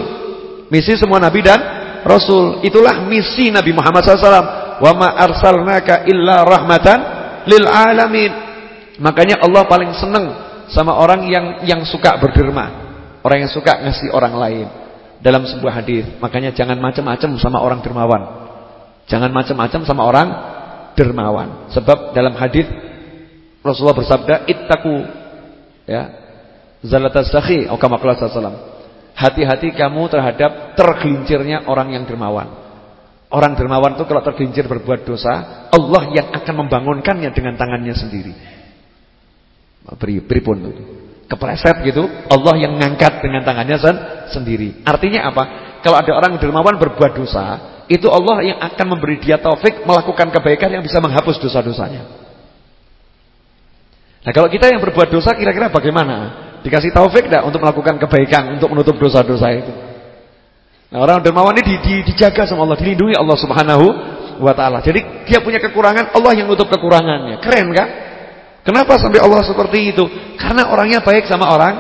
Misi semua nabi dan rasul. Itulah misi Nabi Muhammad SAW. Wa ma arsalnaka illa rahmatan lil alamin. Makanya Allah paling senang sama orang yang yang suka berderma, orang yang suka ngasih orang lain dalam sebuah hadis. Makanya jangan macam-macam sama orang dermawan. Jangan macam-macam sama orang dermawan. Sebab dalam hadis Rasulullah bersabda, "Ittaqu ya, zalatas sakhi," atau kama sallallahu Hati-hati kamu terhadap tergelincirnya orang yang dermawan. Orang dermawan itu kalau tergelincir berbuat dosa, Allah yang akan membangunkannya dengan tangannya sendiri. Beri, beri pun itu kepleset gitu, Allah yang ngangkat dengan tangannya sen sendiri. Artinya apa? Kalau ada orang dermawan berbuat dosa, itu Allah yang akan memberi dia taufik melakukan kebaikan yang bisa menghapus dosa-dosanya. Nah, kalau kita yang berbuat dosa kira-kira bagaimana? Dikasih taufik tidak untuk melakukan kebaikan, untuk menutup dosa-dosa itu? Nah, orang dermawan ini di, di, dijaga sama Allah, dilindungi Allah Subhanahu wa taala. Jadi dia punya kekurangan, Allah yang menutup kekurangannya. Keren kan? Kenapa sampai Allah seperti itu? Karena orangnya baik sama orang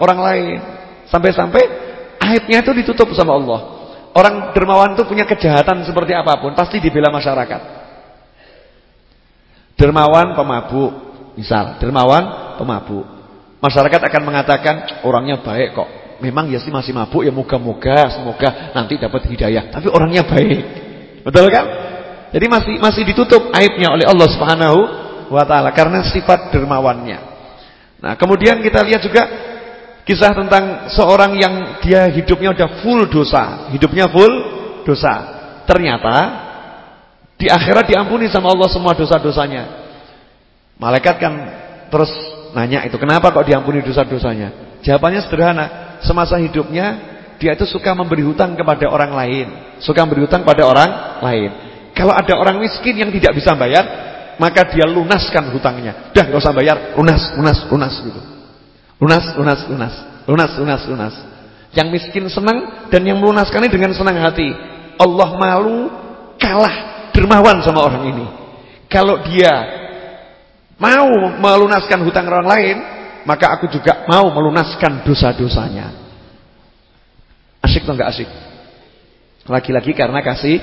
orang lain. Sampai-sampai aibnya itu ditutup sama Allah. Orang dermawan itu punya kejahatan seperti apa pun pasti dibela masyarakat. Dermawan pemabuk, misal dermawan pemabuk. Masyarakat akan mengatakan orangnya baik kok. Memang ya sih masih mabuk ya moga-moga semoga nanti dapat hidayah. Tapi orangnya baik. Betul kan? Jadi masih masih ditutup aibnya oleh Allah Subhanahu wa taala karena sifat dermawannya. Nah, kemudian kita lihat juga kisah tentang seorang yang dia hidupnya udah full dosa, hidupnya full dosa. Ternyata di akhirat diampuni sama Allah semua dosa-dosanya. Malaikat kan terus nanya itu, kenapa kok diampuni dosa-dosanya? Jawabannya sederhana, semasa hidupnya dia itu suka memberi hutang kepada orang lain, suka memberi hutang pada orang lain. Kalau ada orang miskin yang tidak bisa bayar, maka dia lunaskan hutangnya. Dah nggak usah bayar, lunas, lunas, lunas gitu. Lunas, lunas, lunas. Lunas, lunas, lunas. Yang miskin senang dan yang melunaskannya dengan senang hati. Allah malu kalah dermawan sama orang ini. Kalau dia mau melunaskan hutang orang lain, maka aku juga mau melunaskan dosa-dosanya. Asik atau enggak asik? Lagi-lagi karena kasih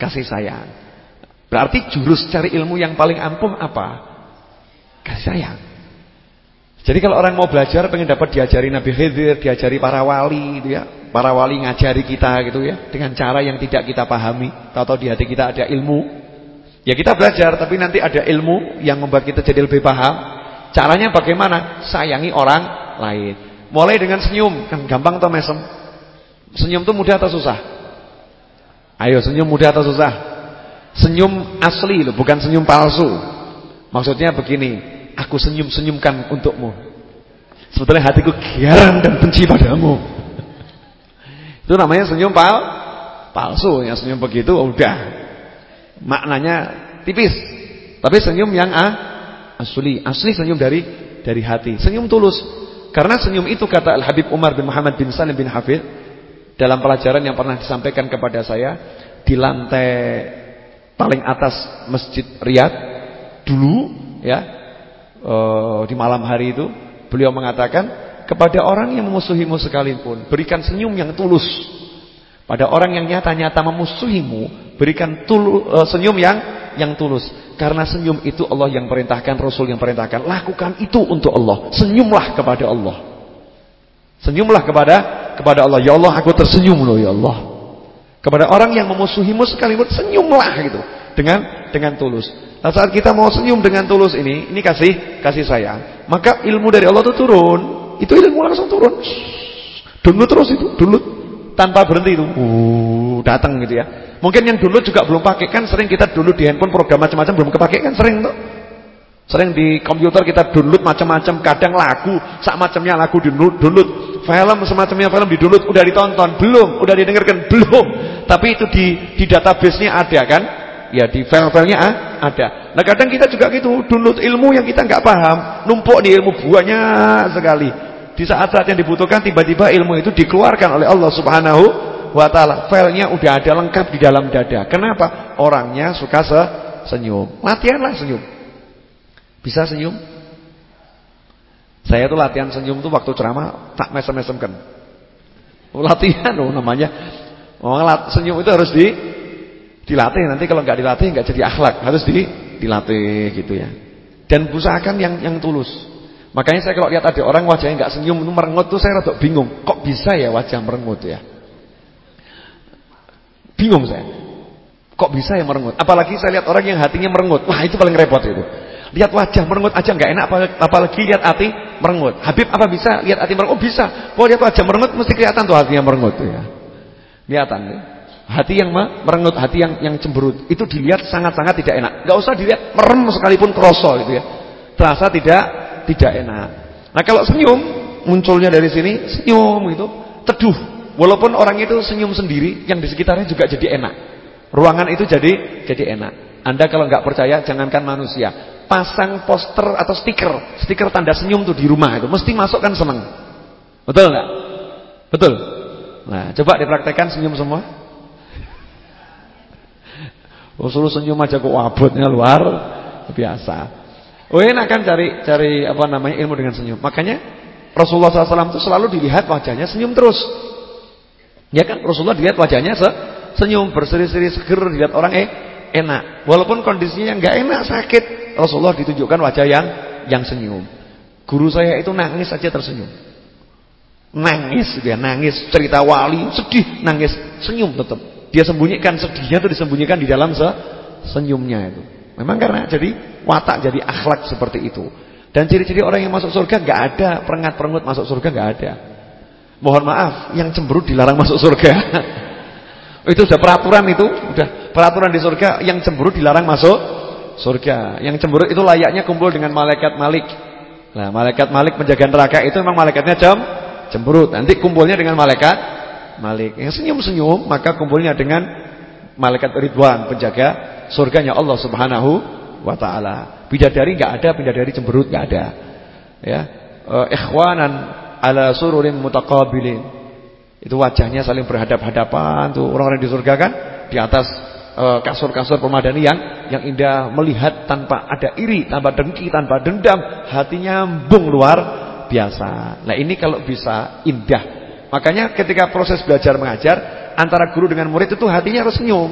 kasih sayang. Berarti jurus cari ilmu yang paling ampuh apa? Kasih sayang. Jadi kalau orang mau belajar pengen dapat diajari Nabi Khidir, diajari para wali gitu ya. Para wali ngajari kita gitu ya dengan cara yang tidak kita pahami, tahu-tahu di hati kita ada ilmu. Ya kita belajar tapi nanti ada ilmu yang membuat kita jadi lebih paham. Caranya bagaimana? Sayangi orang lain. Mulai dengan senyum, kan gampang atau mesem? Senyum itu mudah atau susah? Ayo senyum mudah atau susah? Senyum asli loh, bukan senyum palsu. Maksudnya begini, aku senyum-senyumkan untukmu. Sebetulnya hatiku giaran dan benci padamu. Itu namanya senyum pal palsu. Yang senyum begitu udah maknanya tipis. Tapi senyum yang ah, asli, asli senyum dari dari hati. Senyum tulus. Karena senyum itu kata Al Habib Umar bin Muhammad bin Salim bin Hafid dalam pelajaran yang pernah disampaikan kepada saya di lantai paling atas Masjid Riyadh dulu ya e, di malam hari itu beliau mengatakan kepada orang yang memusuhimu sekalipun berikan senyum yang tulus pada orang yang nyata-nyata memusuhimu berikan tulu, e, senyum yang yang tulus. Karena senyum itu Allah yang perintahkan Rasul yang perintahkan. Lakukan itu untuk Allah. Senyumlah kepada Allah. Senyumlah kepada kepada Allah. Ya Allah aku tersenyum loh ya Allah. Kepada orang yang memusuhimu sekalipun senyumlah gitu. Dengan dengan tulus. Nah saat kita mau senyum dengan tulus ini, ini kasih kasih sayang, maka ilmu dari Allah itu turun. Itu ilmu langsung turun. Download terus itu, download tanpa berhenti itu. Uh, datang gitu ya. Mungkin yang dulu juga belum pakai kan sering kita dulu di handphone program macam-macam belum kepake kan sering tuh. Sering di komputer kita download macam-macam, kadang lagu, sak macamnya lagu di download, film semacamnya film di download udah ditonton, belum, udah didengarkan, belum. Tapi itu di di database-nya ada kan? Ya di file-filenya ada. Nah kadang kita juga gitu, download ilmu yang kita nggak paham, numpuk di ilmu banyak sekali. Di saat-saat yang dibutuhkan tiba-tiba ilmu itu dikeluarkan oleh Allah Subhanahu wa taala. Filenya udah ada lengkap di dalam dada. Kenapa? Orangnya suka se senyum. Latihanlah senyum. Bisa senyum? Saya tuh latihan senyum tuh waktu ceramah tak mesem-mesemkan. Oh, latihan loh namanya. Oh, senyum itu harus di dilatih. Nanti kalau nggak dilatih nggak jadi akhlak. Harus di dilatih gitu ya. Dan usahakan yang yang tulus. Makanya saya kalau lihat ada orang wajahnya nggak senyum itu merengut tuh saya rada bingung. Kok bisa ya wajah merengut ya? Bingung saya. Kok bisa ya merengut? Apalagi saya lihat orang yang hatinya merengut. Wah, itu paling repot itu. Lihat wajah merengut aja nggak enak apalagi lihat hati merengut. Habib apa bisa lihat hati merengut? Oh bisa. Kalau lihat wajah merengut mesti kelihatan tuh hatinya merengut tuh ya. Kelihatan ya. Hati yang merengut, hati yang yang cemberut itu dilihat sangat-sangat tidak enak. Gak usah dilihat merem sekalipun kroso gitu ya. Terasa tidak tidak enak. Nah, kalau senyum munculnya dari sini senyum itu teduh. Walaupun orang itu senyum sendiri, yang di sekitarnya juga jadi enak. Ruangan itu jadi jadi enak. Anda kalau nggak percaya jangankan manusia, pasang poster atau stiker, stiker tanda senyum tuh di rumah itu mesti masuk kan seneng. Betul nggak? Betul. Nah, coba dipraktekkan senyum semua. Oh, suruh senyum aja kok wabutnya luar biasa. Oh, enak kan cari cari apa namanya ilmu dengan senyum. Makanya Rasulullah SAW itu selalu dilihat wajahnya senyum terus. Ya kan Rasulullah dilihat wajahnya se senyum berseri-seri seger dilihat orang eh enak. Walaupun kondisinya nggak enak sakit, Rasulullah ditunjukkan wajah yang yang senyum. Guru saya itu nangis saja tersenyum. Nangis dia nangis cerita wali sedih nangis senyum tetap. Dia sembunyikan sedihnya itu disembunyikan di dalam se senyumnya itu. Memang karena jadi watak jadi akhlak seperti itu. Dan ciri-ciri orang yang masuk surga nggak ada perengat-perengut masuk surga nggak ada. Mohon maaf, yang cemberut dilarang masuk surga. itu sudah peraturan itu, sudah peraturan di surga yang cemberut dilarang masuk surga. Yang cemberut itu layaknya kumpul dengan malaikat Malik. Nah, malaikat Malik menjaga neraka itu memang malaikatnya cem cemberut. Nanti kumpulnya dengan malaikat Malik. Yang senyum-senyum maka kumpulnya dengan malaikat Ridwan penjaga surganya Allah Subhanahu wa taala. Bidadari enggak ada, bidadari cemberut enggak ada. Ya. Uh, ikhwanan ala sururin mutaqabilin. Itu wajahnya saling berhadap-hadapan tuh orang-orang di surga kan di atas eh, kasur-kasur uh, permadani yang yang indah melihat tanpa ada iri, tanpa dengki, tanpa dendam, hatinya bung luar biasa. Nah, ini kalau bisa indah Makanya ketika proses belajar mengajar antara guru dengan murid itu hatinya harus senyum.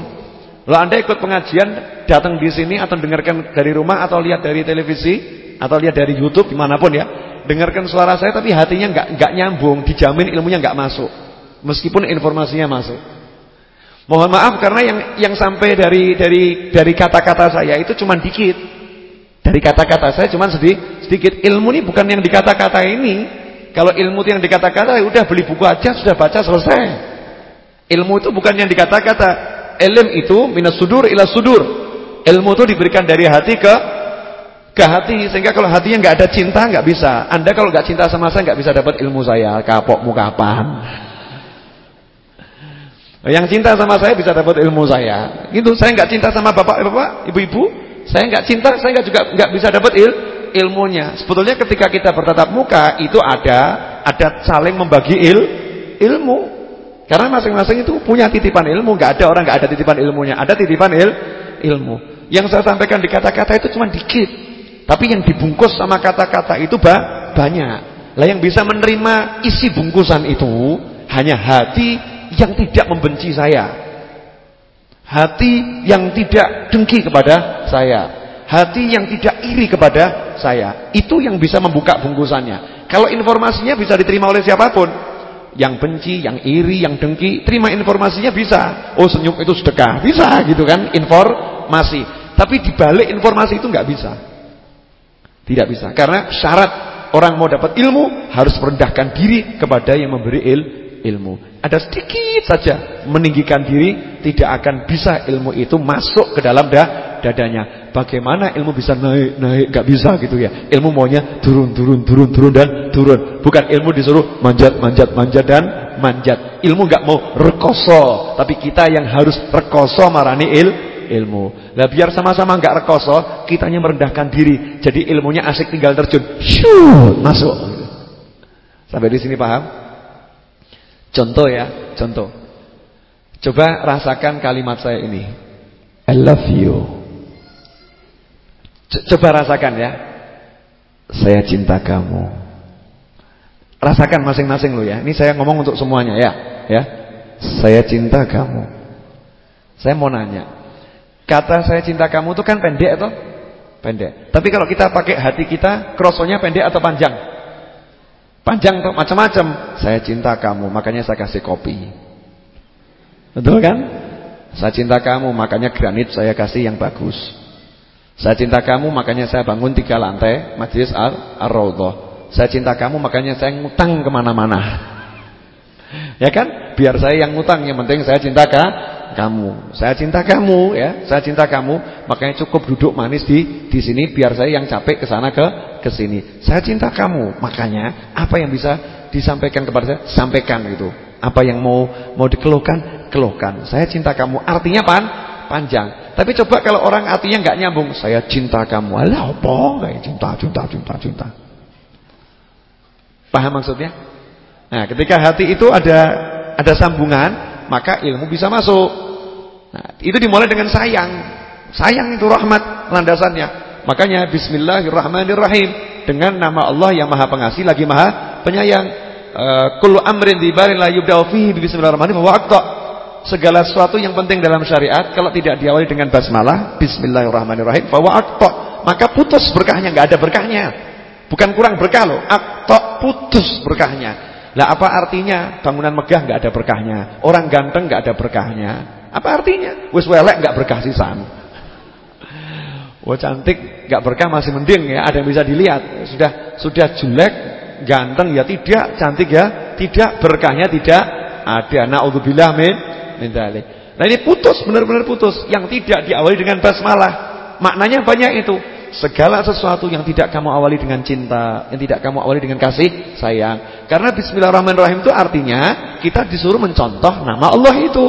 Kalau Anda ikut pengajian, datang di sini atau dengarkan dari rumah atau lihat dari televisi atau lihat dari YouTube di mana pun ya, dengarkan suara saya tapi hatinya nggak nggak nyambung, dijamin ilmunya nggak masuk, meskipun informasinya masuk. Mohon maaf karena yang yang sampai dari dari dari kata-kata saya itu cuma dikit. Dari kata-kata saya cuma sedikit, sedikit. Ilmu ini bukan yang dikata-kata ini, kalau ilmu yang dikata-kata, ya udah beli buku aja, sudah baca selesai. Ilmu itu bukan yang dikata-kata. Ilm itu minas sudur ila sudur. Ilmu itu diberikan dari hati ke ke hati sehingga kalau hatinya nggak ada cinta nggak bisa. Anda kalau nggak cinta sama saya nggak bisa dapat ilmu saya. Kapokmu kapan? Yang cinta sama saya bisa dapat ilmu saya. Itu saya nggak cinta sama bapak-bapak, ibu-ibu, saya nggak cinta, saya nggak juga nggak bisa dapat ilmu ilmunya. Sebetulnya ketika kita bertatap muka itu ada ada saling membagi il, ilmu. Karena masing-masing itu punya titipan ilmu, nggak ada orang nggak ada titipan ilmunya, ada titipan il, ilmu. Yang saya sampaikan di kata-kata itu cuma dikit. Tapi yang dibungkus sama kata-kata itu ba banyak. Lah yang bisa menerima isi bungkusan itu hanya hati yang tidak membenci saya. Hati yang tidak dengki kepada saya hati yang tidak iri kepada saya. Itu yang bisa membuka bungkusannya. Kalau informasinya bisa diterima oleh siapa pun, yang benci, yang iri, yang dengki, terima informasinya bisa. Oh, senyum itu sedekah, bisa gitu kan? Informasi. Tapi dibalik informasi itu nggak bisa. Tidak bisa. Karena syarat orang mau dapat ilmu harus merendahkan diri kepada yang memberi il ilmu. Ada sedikit saja meninggikan diri, tidak akan bisa ilmu itu masuk ke dalam dah, dadanya. Bagaimana ilmu bisa naik, naik, gak bisa gitu ya. Ilmu maunya turun, turun, turun, turun dan turun. Bukan ilmu disuruh manjat, manjat, manjat dan manjat. Ilmu gak mau rekoso, tapi kita yang harus rekoso marani il ilmu. Lah biar sama-sama gak rekoso, kitanya merendahkan diri. Jadi ilmunya asik tinggal terjun. Shoo, masuk. Sampai di sini paham? Contoh ya, contoh. Coba rasakan kalimat saya ini. I love you. Coba rasakan ya. Saya cinta kamu. Rasakan masing-masing lo ya. Ini saya ngomong untuk semuanya ya, ya. Saya cinta kamu. Saya mau nanya. Kata saya cinta kamu itu kan pendek atau pendek. Tapi kalau kita pakai hati kita, krosonya pendek atau panjang? Panjang tuh macam-macam. Saya cinta kamu, makanya saya kasih kopi. Betul kan? Saya cinta kamu, makanya granit saya kasih yang bagus. Saya cinta kamu, makanya saya bangun tiga lantai Majlis Ar-Raudhah. Saya cinta kamu, makanya saya ngutang ke mana-mana. Ya kan? Biar saya yang ngutang, yang penting saya cinta kamu. Saya cinta kamu, ya. Saya cinta kamu, makanya cukup duduk manis di di sini, biar saya yang capek ke sana ke ke sini. Saya cinta kamu, makanya apa yang bisa disampaikan kepada saya, sampaikan gitu. Apa yang mau mau dikeluhkan, keluhkan. Saya cinta kamu. Artinya pan panjang. Tapi coba kalau orang artinya nggak nyambung, saya cinta kamu. Alah apa? Kayak cinta, cinta, cinta, cinta. Paham maksudnya? Nah, ketika hati itu ada ada sambungan, maka ilmu bisa masuk. Nah, itu dimulai dengan sayang. Sayang itu rahmat landasannya. Makanya bismillahirrahmanirrahim dengan nama Allah yang Maha Pengasih lagi Maha Penyayang. Uh, kullu amrin dibarin la yubda'u fihi bismillahirrahmanirrahim wa aqta segala sesuatu yang penting dalam syariat kalau tidak diawali dengan basmalah bismillahirrahmanirrahim aqta. Maka putus berkahnya enggak ada berkahnya. Bukan kurang berkah loh aqta putus berkahnya. Lah apa artinya? Bangunan megah enggak ada berkahnya. Orang ganteng enggak ada berkahnya. Apa artinya? Wis welek enggak berkah sisan. Wah cantik enggak berkah masih mending ya ada yang bisa dilihat. Sudah sudah jelek ganteng ya tidak. Cantik ya tidak. Berkahnya tidak ada. Naudzubillah min min Nah ini putus, benar-benar putus. Yang tidak diawali dengan basmalah. Maknanya banyak itu. Segala sesuatu yang tidak kamu awali dengan cinta, yang tidak kamu awali dengan kasih sayang. Karena bismillahirrahmanirrahim itu artinya kita disuruh mencontoh nama Allah itu.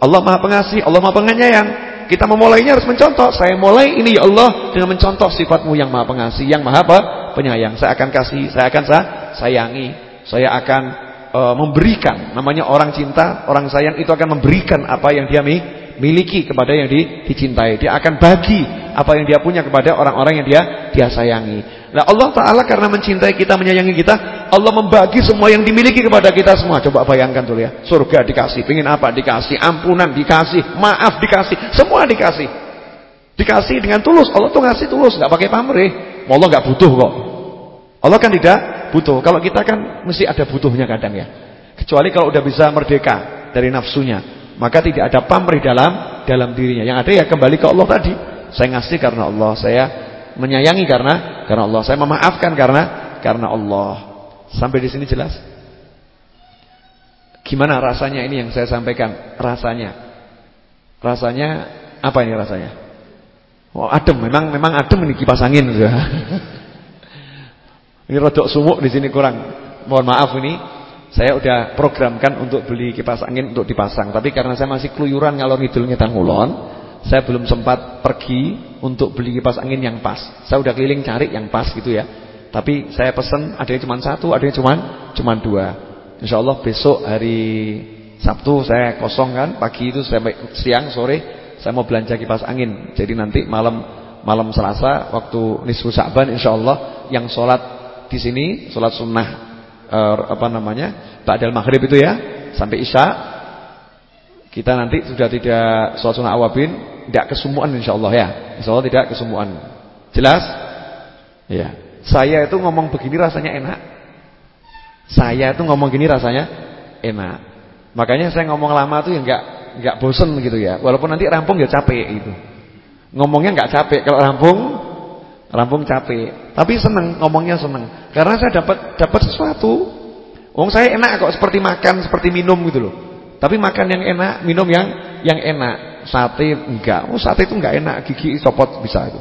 Allah Maha Pengasih, Allah Maha Penyayang. Kita memulainya harus mencontoh. Saya mulai ini ya Allah dengan mencontoh sifatmu yang Maha Pengasih, yang Maha Penyayang. Saya akan kasih, saya akan sayangi, saya akan e, memberikan. Namanya orang cinta, orang sayang itu akan memberikan apa yang dia miliki kepada yang di, dicintai. Dia akan bagi apa yang dia punya kepada orang-orang yang dia dia sayangi. Nah Allah Ta'ala karena mencintai kita, menyayangi kita Allah membagi semua yang dimiliki kepada kita semua Coba bayangkan dulu ya Surga dikasih, pengen apa dikasih Ampunan dikasih, maaf dikasih Semua dikasih Dikasih dengan tulus Allah tuh ngasih tulus, gak pakai pamrih Allah gak butuh kok Allah kan tidak butuh. Kalau kita kan mesti ada butuhnya kadang ya. Kecuali kalau udah bisa merdeka dari nafsunya, maka tidak ada pamrih dalam dalam dirinya. Yang ada ya kembali ke Allah tadi. Saya ngasih karena Allah, saya menyayangi karena karena Allah, saya memaafkan karena karena Allah. Sampai di sini jelas? Gimana rasanya ini yang saya sampaikan? Rasanya. Rasanya apa ini rasanya? Oh, adem, memang memang adem ini kipas angin Ini rodok sumuk di sini kurang. Mohon maaf ini saya udah programkan untuk beli kipas angin untuk dipasang, tapi karena saya masih keluyuran ngalor ngidul ngetan ngulon, saya belum sempat pergi untuk beli kipas angin yang pas. Saya udah keliling cari yang pas gitu ya. Tapi saya pesen ada yang cuma satu, ada yang cuma cuma dua. Insya Allah besok hari Sabtu saya kosong kan, pagi itu sampai siang sore saya mau belanja kipas angin. Jadi nanti malam malam Selasa waktu nisfu Sa'ban Allah yang sholat di sini sholat sunnah uh, apa namanya ba'dal maghrib itu ya sampai isya. Kita nanti sudah tidak sholat sunnah awabin tidak kesumuan insyaallah ya. Insyaallah tidak kesumuan jelas? Ya saya itu ngomong begini rasanya enak. Saya itu ngomong gini rasanya enak. Makanya saya ngomong lama tuh ya enggak enggak bosen gitu ya. Walaupun nanti rampung ya capek gitu. Ngomongnya enggak capek. Kalau rampung rampung capek tapi seneng ngomongnya seneng karena saya dapat dapat sesuatu. Wong saya enak kok seperti makan, seperti minum gitu loh. Tapi makan yang enak, minum yang yang enak. Sate enggak. Oh, sate itu enggak enak, gigi copot bisa itu.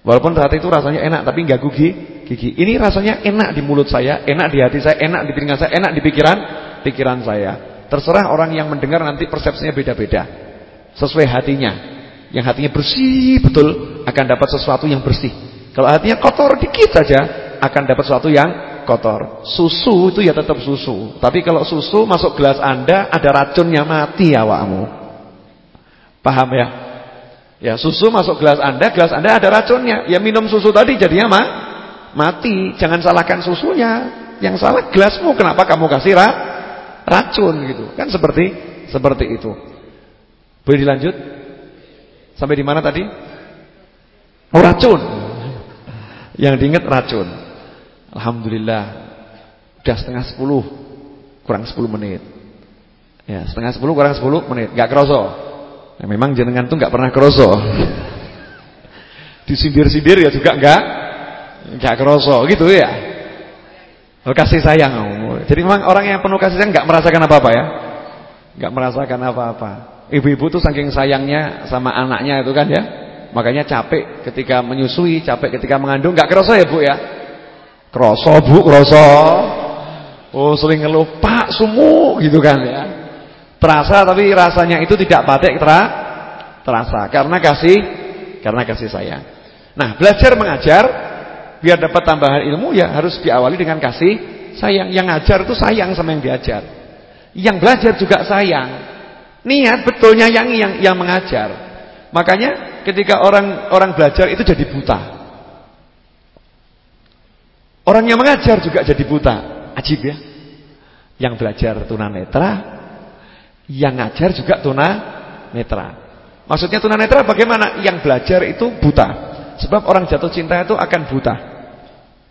Walaupun sate itu rasanya enak tapi enggak gigi, gigi. Ini rasanya enak di mulut saya, enak di hati saya, enak di telinga saya, enak di pikiran pikiran saya. Terserah orang yang mendengar nanti persepsinya beda-beda. Sesuai hatinya. Yang hatinya bersih betul akan dapat sesuatu yang bersih. Kalau hatinya kotor dikit saja akan dapat sesuatu yang kotor. Susu itu ya tetap susu. Tapi kalau susu masuk gelas Anda ada racunnya mati awakmu. Paham ya? Ya, susu masuk gelas Anda, gelas Anda ada racunnya. Ya minum susu tadi jadinya ma mati. Jangan salahkan susunya. Yang salah gelasmu. Kenapa kamu kasih ra racun gitu? Kan seperti seperti itu. Boleh dilanjut? Sampai di mana tadi? Oh, racun. Yang diingat racun. Alhamdulillah. Udah setengah sepuluh. Kurang sepuluh menit. Ya, setengah sepuluh kurang sepuluh menit. Gak keroso. Ya, memang jenengan tuh gak pernah keroso. Disindir-sindir ya juga gak Gak keroso gitu ya. Oh, kasih sayang. Jadi memang orang yang penuh kasih sayang gak merasakan apa-apa ya. Gak merasakan apa-apa. Ibu-ibu tuh saking sayangnya sama anaknya itu kan ya. Makanya capek ketika menyusui, capek ketika mengandung, nggak kerasa ya Bu ya? Kerasa Bu, kerasa. Oh, sering ngeluh, Pak, sumu gitu kan ya. Terasa tapi rasanya itu tidak patek ter terasa karena kasih karena kasih sayang. Nah, belajar mengajar biar dapat tambahan ilmu ya harus diawali dengan kasih sayang. Yang ngajar itu sayang sama yang diajar. Yang belajar juga sayang. Niat betulnya yang yang yang mengajar. Makanya ketika orang orang belajar itu jadi buta. Orang yang mengajar juga jadi buta. Ajib ya. Yang belajar tunanetra, yang ngajar juga tunanetra. Maksudnya tunanetra bagaimana? Yang belajar itu buta. Sebab orang jatuh cinta itu akan buta.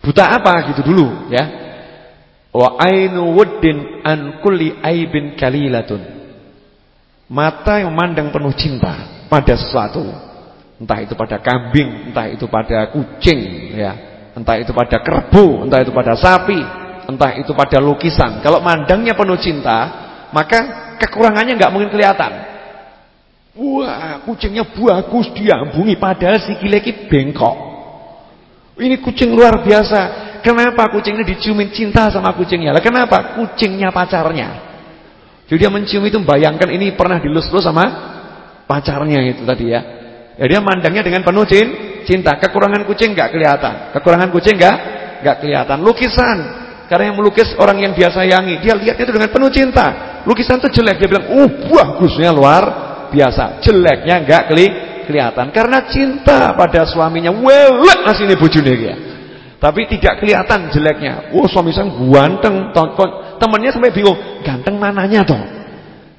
Buta apa gitu dulu ya. Wa ainu wuddin an kulli aibin kalilatun. Mata yang memandang penuh cinta pada sesuatu Entah itu pada kambing, entah itu pada kucing, ya, entah itu pada kerbau, entah itu pada sapi, entah itu pada lukisan. Kalau mandangnya penuh cinta, maka kekurangannya nggak mungkin kelihatan. Wah, kucingnya bagus diambungi padahal si kileki bengkok. Ini kucing luar biasa. Kenapa kucing ini diciumin cinta sama kucingnya? Kenapa? Kucingnya pacarnya. Jadi dia mencium itu bayangkan ini pernah dilus-lus sama pacarnya itu tadi ya. Ya dia mandangnya dengan penuh cinta. Kekurangan kucing nggak kelihatan. Kekurangan kucing nggak nggak kelihatan. Lukisan, karena yang melukis orang yang dia sayangi, dia lihatnya itu dengan penuh cinta. Lukisan itu jelek, dia bilang, "Uh, bagusnya luar biasa." Jeleknya nggak keli kelihatan karena cinta pada suaminya. Welek asine bojone ya. Tapi tidak kelihatan jeleknya. Oh, suami saya ganteng, temannya sampai bingung, ganteng mananya toh?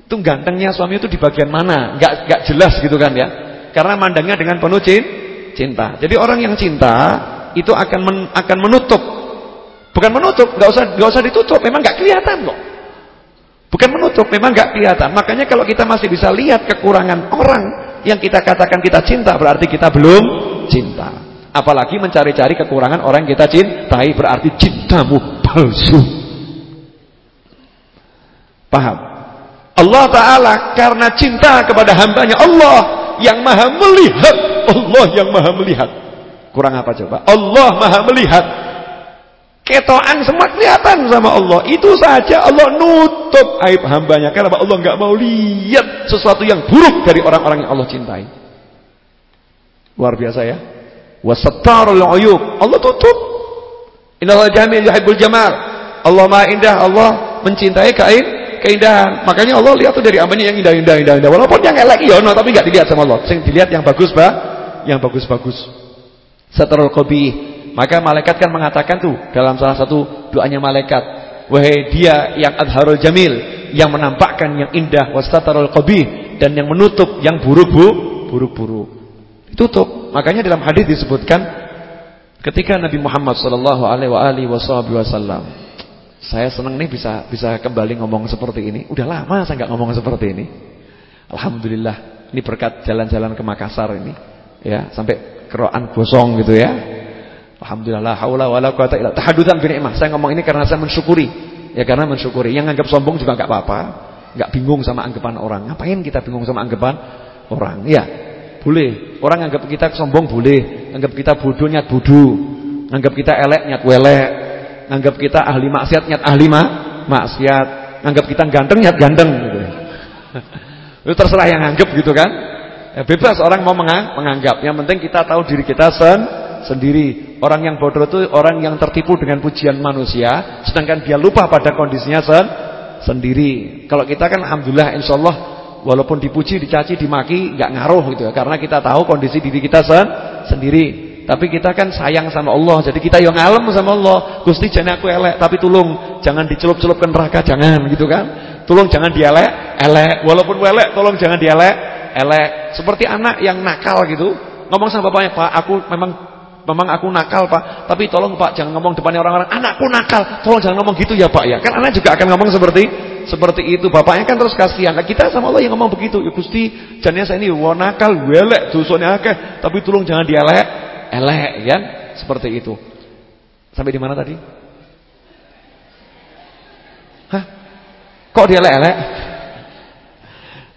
Itu gantengnya suami itu di bagian mana? Enggak enggak jelas gitu kan ya. Karena mandangnya dengan penuh cinta. Jadi orang yang cinta itu akan men, akan menutup. Bukan menutup, nggak usah nggak usah ditutup, memang nggak kelihatan kok. Bukan menutup, memang nggak kelihatan. Makanya kalau kita masih bisa lihat kekurangan orang yang kita katakan kita cinta, berarti kita belum cinta. Apalagi mencari-cari kekurangan orang yang kita cintai, berarti cintamu palsu. Paham? Allah Ta'ala karena cinta kepada hambanya Allah yang maha melihat. Allah yang maha melihat. Kurang apa coba? Allah maha melihat. Ketoan semua kelihatan sama Allah. Itu saja Allah nutup aib hambanya. Kenapa Allah nggak mau lihat sesuatu yang buruk dari orang-orang yang Allah cintai. Luar biasa ya. Wasattarul uyub. Allah tutup. Innallaha jamil yuhibbul jamal. Allah maha indah. Allah mencintai kain keindahan. Makanya Allah lihat tuh dari amalnya yang indah-indah indah-indah. Walaupun yang elek ya no, tapi enggak dilihat sama Allah. Sing dilihat yang bagus, Pak. Yang bagus-bagus. Satrul qabih. Maka malaikat kan mengatakan tuh dalam salah satu doanya malaikat, wahai dia yang adharul jamil, yang menampakkan yang indah wasatarul qabih dan yang menutup yang buruk-buruk. Ditutup. Makanya dalam hadis disebutkan ketika Nabi Muhammad sallallahu alaihi wasallam saya senang nih bisa bisa kembali ngomong seperti ini. Udah lama saya nggak ngomong seperti ini. Alhamdulillah. Ini berkat jalan-jalan ke Makassar ini. Ya, sampai keroan gosong gitu ya. Alhamdulillah haula wala quwata illa tahaddutan bi ni'mah. Saya ngomong ini karena saya mensyukuri. Ya karena mensyukuri. Yang anggap sombong juga nggak apa-apa. Nggak bingung sama anggapan orang. Ngapain kita bingung sama anggapan orang? Ya, boleh. Orang anggap kita sombong boleh. Anggap kita bodoh nyat bodoh. Anggap kita elek nyat welek. Anggap kita ahli maksiat nyat ahli ma maksiat. Anggap kita ganteng nyat ganteng gitu. Itu terserah yang anggap gitu kan. Ya, bebas orang mau menganggap. Yang penting kita tahu diri kita sen sendiri. Orang yang bodoh itu orang yang tertipu dengan pujian manusia, sedangkan dia lupa pada kondisinya sen sendiri. Kalau kita kan alhamdulillah insyaallah walaupun dipuji, dicaci, dimaki nggak ngaruh gitu ya. Karena kita tahu kondisi diri kita sen sendiri. Tapi kita kan sayang sama Allah, jadi kita yang ngalem sama Allah. Gusti jangan aku elek, tapi tolong jangan dicelup-celup ke neraka, jangan gitu kan. Tolong jangan dielek, elek. Walaupun elek, tolong jangan dielek, elek. Seperti anak yang nakal gitu, ngomong sama bapaknya, "Pak, aku memang memang aku nakal, Pak. Tapi tolong Pak jangan ngomong depannya orang-orang, anakku nakal. Tolong jangan ngomong gitu ya, Pak ya." Kan anak juga akan ngomong seperti seperti itu. Bapaknya kan terus kasihan. Nah, kita sama Allah yang ngomong begitu. Ya Gusti, jangan saya ini wah nakal, welek, dosanya akeh, tapi tolong jangan dielek elek kan seperti itu sampai di mana tadi hah kok dia elek-elek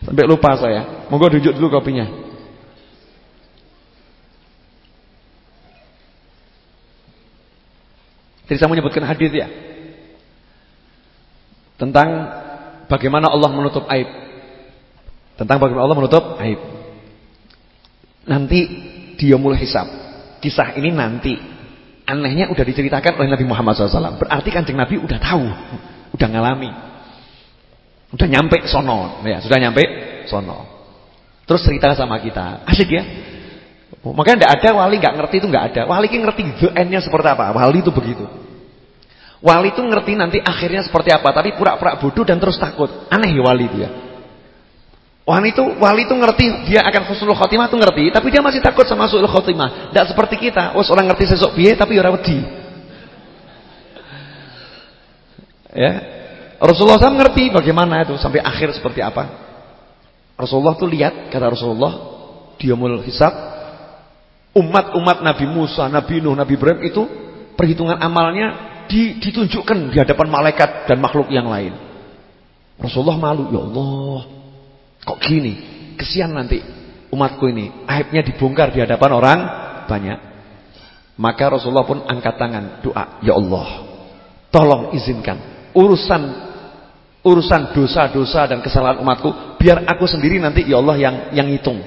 sampai lupa saya monggo tunjuk dulu kopinya Jadi saya menyebutkan hadis ya tentang bagaimana Allah menutup aib. Tentang bagaimana Allah menutup aib. Nanti dia mulai hisab. Kisah ini nanti anehnya udah diceritakan oleh Nabi Muhammad SAW. Berarti kanjeng Nabi udah tahu, udah ngalami, udah nyampe sono, ya sudah nyampe sono. Terus cerita sama kita, asik ya. Makanya tidak ada wali nggak ngerti itu nggak ada. Wali ini ngerti the endnya seperti apa. Wali itu begitu. Wali itu ngerti nanti akhirnya seperti apa, tapi pura-pura bodoh dan terus takut. Aneh ya wali ya. Wali itu wali itu ngerti dia akan husnul khotimah itu ngerti, tapi dia masih takut sama husnul khotimah. Tidak seperti kita, wes orang ngerti sesok biye tapi ora wedi. Ya. Rasulullah SAW ngerti bagaimana itu sampai akhir seperti apa. Rasulullah tuh lihat kata Rasulullah dia mul hisab umat-umat Nabi Musa, Nabi Nuh, Nabi Ibrahim itu perhitungan amalnya ditunjukkan di hadapan malaikat dan makhluk yang lain. Rasulullah malu, ya Allah, Kok gini? Kesian nanti umatku ini. Aibnya dibongkar di hadapan orang banyak. Maka Rasulullah pun angkat tangan doa, "Ya Allah, tolong izinkan urusan urusan dosa-dosa dan kesalahan umatku biar aku sendiri nanti ya Allah yang yang hitung.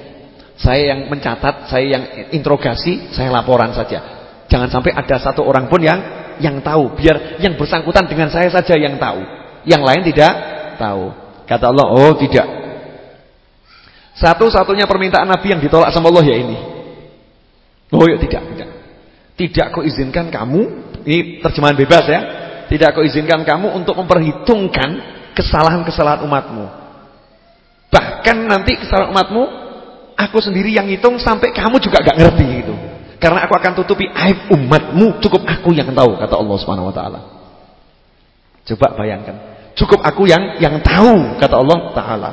Saya yang mencatat, saya yang interogasi, saya laporan saja. Jangan sampai ada satu orang pun yang yang tahu, biar yang bersangkutan dengan saya saja yang tahu. Yang lain tidak tahu. Kata Allah, "Oh, tidak. Satu-satunya permintaan Nabi yang ditolak sama Allah ya ini. Oh ya tidak, tidak. Tidak kau izinkan kamu, ini terjemahan bebas ya. Tidak kau izinkan kamu untuk memperhitungkan kesalahan-kesalahan umatmu. Bahkan nanti kesalahan umatmu, aku sendiri yang hitung sampai kamu juga gak ngerti itu. Karena aku akan tutupi aib umatmu, cukup aku yang tahu kata Allah Subhanahu wa taala. Coba bayangkan, cukup aku yang yang tahu kata Allah taala.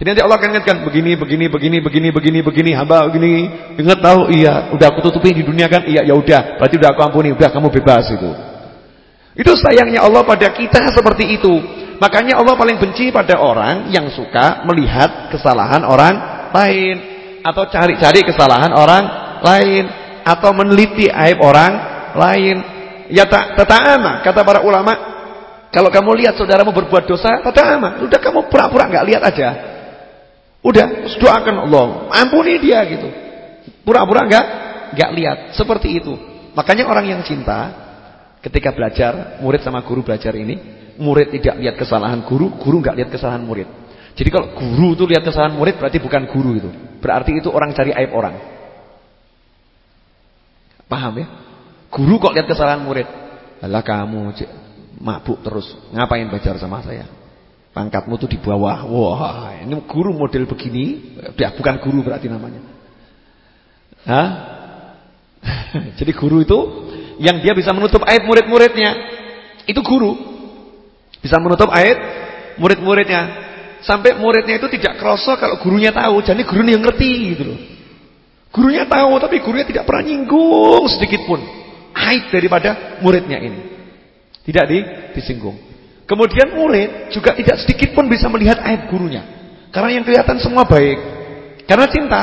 Jadi nanti Allah akan ingatkan begini, begini, begini, begini, begini, begini, hamba begini. Ingat tahu, iya, udah aku tutupi di dunia kan? Iya, ya udah, berarti udah aku ampuni, udah kamu bebas itu. Itu sayangnya Allah pada kita seperti itu. Makanya Allah paling benci pada orang yang suka melihat kesalahan orang lain atau cari-cari kesalahan orang lain atau meneliti aib orang lain. Ya tak tetama kata para ulama, kalau kamu lihat saudaramu berbuat dosa, tetama, udah kamu pura-pura nggak lihat aja. Udah, doakan Allah, ampuni dia gitu. Pura-pura enggak enggak lihat, seperti itu. Makanya orang yang cinta ketika belajar, murid sama guru belajar ini, murid tidak lihat kesalahan guru, guru enggak lihat kesalahan murid. Jadi kalau guru itu lihat kesalahan murid berarti bukan guru itu. Berarti itu orang cari aib orang. Paham ya? Guru kok lihat kesalahan murid. Alah kamu mabuk terus, ngapain belajar sama saya? Pangkatmu tuh di bawah. Wah, ini guru model begini, ya bukan guru berarti namanya. Hah? Jadi guru itu yang dia bisa menutup aib murid-muridnya. Itu guru. Bisa menutup aib murid-muridnya. Sampai muridnya itu tidak kerasa kalau gurunya tahu. Jadi gurunya yang ngerti gitu loh. Gurunya tahu tapi gurunya tidak pernah nyinggung sedikit pun aib daripada muridnya ini. Tidak di, disinggung. Kemudian murid juga tidak sedikit pun bisa melihat aib gurunya. Karena yang kelihatan semua baik. Karena cinta.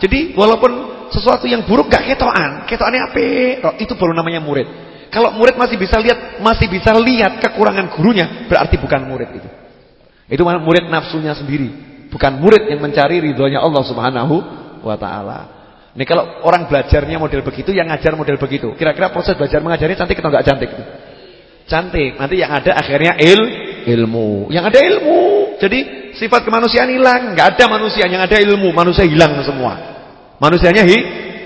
Jadi walaupun sesuatu yang buruk gak ketoan. Ketoannya apa? Oh, itu baru namanya murid. Kalau murid masih bisa lihat masih bisa lihat kekurangan gurunya, berarti bukan murid itu. Itu murid nafsunya sendiri, bukan murid yang mencari ridhonya Allah Subhanahu wa taala. Ini kalau orang belajarnya model begitu, yang ngajar model begitu. Kira-kira proses belajar mengajarnya cantik atau enggak cantik? Cantik. Nanti yang ada akhirnya il ilmu. Yang ada ilmu. Jadi sifat kemanusiaan hilang, enggak ada manusia yang ada ilmu, manusia hilang semua. Manusianya hi,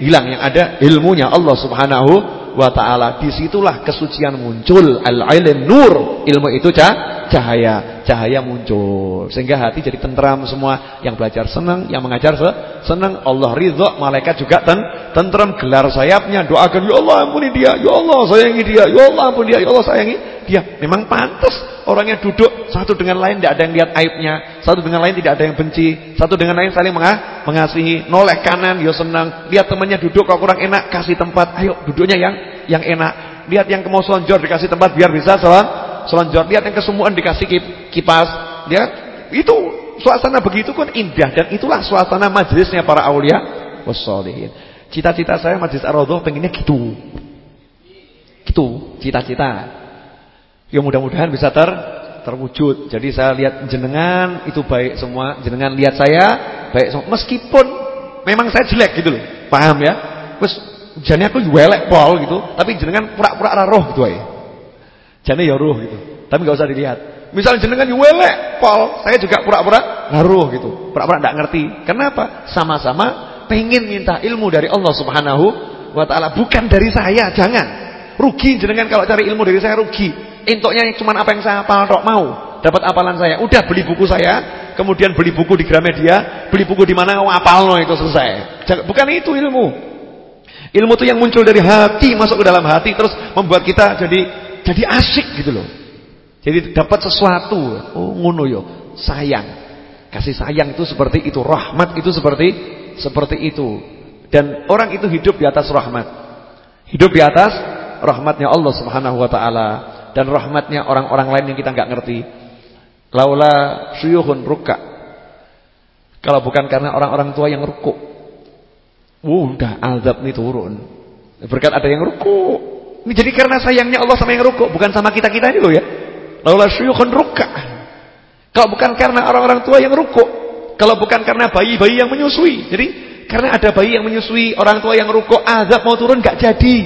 hilang, yang ada ilmunya Allah Subhanahu wa taala. Di situlah kesucian muncul. Al-ilm nur. Ilmu itu cahaya. Cahaya muncul. Sehingga hati jadi tentram semua. Yang belajar senang, yang mengajar senang. Allah ridho, malaikat juga ten tentram. Gelar sayapnya, doakan, Ya Allah ampuni dia, Ya Allah sayangi dia, Ya Allah ampuni dia, Ya Allah sayangi dia. Memang pantas orangnya duduk satu dengan lain tidak ada yang lihat aibnya, satu dengan lain tidak ada yang benci, satu dengan lain saling mengasihi. Noleh kanan, ya senang. Lihat temannya duduk kalau kurang enak, kasih tempat. Ayo duduknya yang yang enak. Lihat yang selonjor dikasih tempat biar bisa selonjor. Lihat yang kesumuan dikasih kipas. Lihat itu suasana begitu kan indah dan itulah suasana majelisnya para aulia wassalihin. Cita-cita saya majelis Ar-Raudhah pengennya gitu. Gitu, cita-cita. Ya mudah-mudahan bisa ter terwujud. Jadi saya lihat jenengan itu baik semua, jenengan lihat saya baik semua. Meskipun memang saya jelek gitu loh. Paham ya? Terus jane aku welek pol gitu, tapi jenengan pura-pura roh gitu ae. Jane ya roh gitu. Tapi enggak usah dilihat. Misal jenengan welek pol, saya juga pura-pura ngaruh gitu. Pura-pura enggak ngerti. Kenapa? Sama-sama pengen minta ilmu dari Allah Subhanahu wa taala, bukan dari saya, jangan. Rugi jenengan kalau cari ilmu dari saya rugi. Intoknya cuma apa yang saya hafal tok mau. Dapat apalan saya. Udah beli buku saya, kemudian beli buku di Gramedia, beli buku di mana apal no itu selesai. Bukan itu ilmu. Ilmu itu yang muncul dari hati, masuk ke dalam hati terus membuat kita jadi jadi asik gitu loh. Jadi dapat sesuatu. Oh, ngono yo. Sayang. Kasih sayang itu seperti itu, rahmat itu seperti seperti itu. Dan orang itu hidup di atas rahmat. Hidup di atas rahmatnya Allah Subhanahu wa taala dan rahmatnya orang-orang lain yang kita nggak ngerti. Laula syuyuhun rukka. Kalau bukan karena orang-orang tua yang rukuk. Uh, udah azab nih turun. Berkat ada yang rukuk. Ini jadi karena sayangnya Allah sama yang rukuk, bukan sama kita-kita ini loh ya. Laula syuyuhun rukka. Kalau bukan karena orang-orang tua yang rukuk, kalau bukan karena bayi-bayi yang menyusui. Jadi karena ada bayi yang menyusui, orang tua yang rukuk, azab mau turun nggak jadi.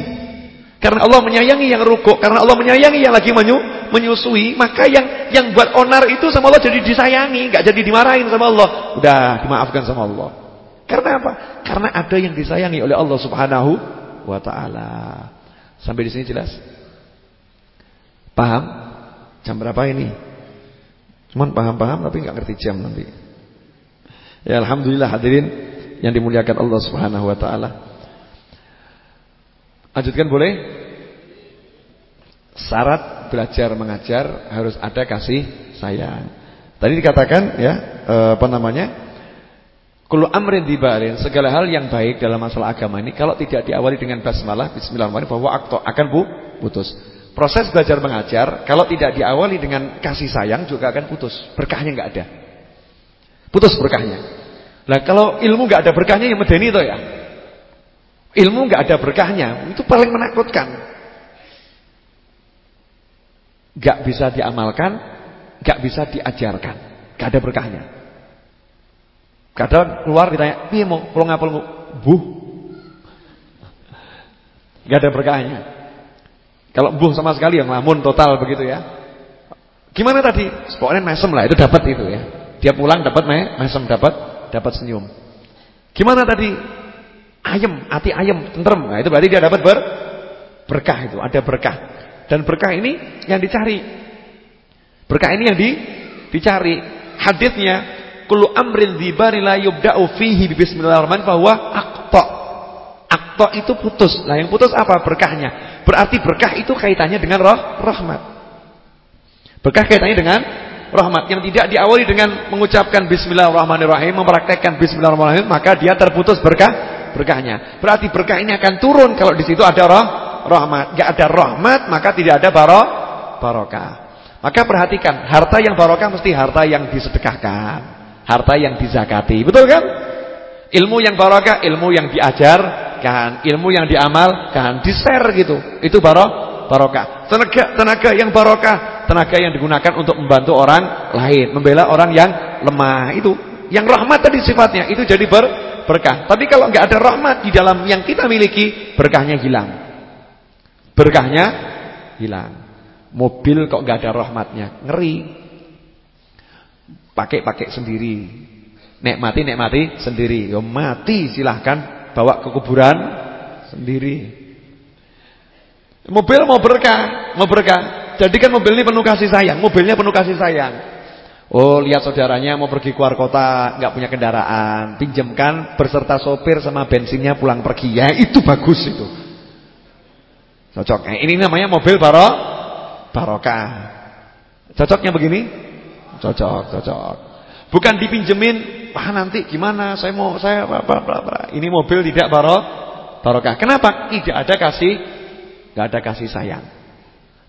Karena Allah menyayangi yang rukuk, karena Allah menyayangi yang lagi menyu, menyusui, maka yang yang buat onar itu sama Allah jadi disayangi, nggak jadi dimarahin sama Allah. Udah dimaafkan sama Allah. Karena apa? Karena ada yang disayangi oleh Allah Subhanahu wa taala. Sampai di sini jelas? Paham? Jam berapa ini? Cuman paham-paham tapi nggak ngerti jam nanti. Ya alhamdulillah hadirin yang dimuliakan Allah Subhanahu wa taala. Lanjutkan boleh? Syarat belajar mengajar harus ada kasih sayang. Tadi dikatakan ya, eh, apa namanya? Kullu amrin dibalin, segala hal yang baik dalam masalah agama ini kalau tidak diawali dengan basmalah bismillahirrahmanirrahim bahwa akto akan bu, putus. Proses belajar mengajar kalau tidak diawali dengan kasih sayang juga akan putus. Berkahnya enggak ada. Putus berkahnya. Nah, kalau ilmu enggak ada berkahnya yang medeni itu ya. Ilmu nggak ada berkahnya, itu paling menakutkan. Gak bisa diamalkan, gak bisa diajarkan, gak ada berkahnya. Kadang keluar ditanya, piye mau pulang ngapal buh. Gak ada berkahnya. Kalau buh sama sekali yang lamun total begitu ya. Gimana tadi? Pokoknya mesem lah itu dapat itu ya. Dia pulang dapat mesem dapat dapat senyum. Gimana tadi? ayam, hati ayam, tentrem. Nah, itu berarti dia dapat ber berkah itu, ada berkah. Dan berkah ini yang dicari. Berkah ini yang di dicari. Hadisnya kullu amrin dzibari la yubda'u fihi bismillahirrahmanirrahim bahwa aqta. Aqta itu putus. Nah, yang putus apa? Berkahnya. Berarti berkah itu kaitannya dengan roh rahmat. Berkah kaitannya dengan rahmat yang tidak diawali dengan mengucapkan bismillahirrahmanirrahim, mempraktekkan bismillahirrahmanirrahim, maka dia terputus berkah berkahnya. Berarti berkah ini akan turun kalau di situ ada roh rahmat. Gak ada rahmat maka tidak ada baro barokah. Maka perhatikan, harta yang barokah mesti harta yang disedekahkan, harta yang dizakati. Betul kan? Ilmu yang barokah, ilmu yang diajarkan, ilmu yang diamalkan, di-share gitu. Itu baro barokah. Tenaga tenaga yang barokah, tenaga yang digunakan untuk membantu orang lain, membela orang yang lemah. Itu Yang rahmat tadi sifatnya itu jadi ber berkah. Tapi kalau nggak ada rahmat di dalam yang kita miliki, berkahnya hilang. Berkahnya hilang. Mobil kok nggak ada rahmatnya, ngeri. Pakai-pakai sendiri. Nikmati nikmati sendiri. Yo mati silahkan bawa ke kuburan sendiri. Mobil mau berkah, mau berkah. Jadikan mobil ini penuh kasih sayang, mobilnya penuh kasih sayang. Oh, lihat saudaranya mau pergi keluar kota, nggak punya kendaraan, pinjamkan berserta sopir sama bensinnya pulang pergi. Ya, itu bagus itu. Cocok. Eh, ini namanya mobil baro barokah. Cocoknya begini? Cocok, cocok. Bukan dipinjemin, ah nanti gimana? Saya mau saya apa apa apa. Ini mobil tidak baro barokah. Kenapa? Tidak ada kasih nggak ada kasih sayang.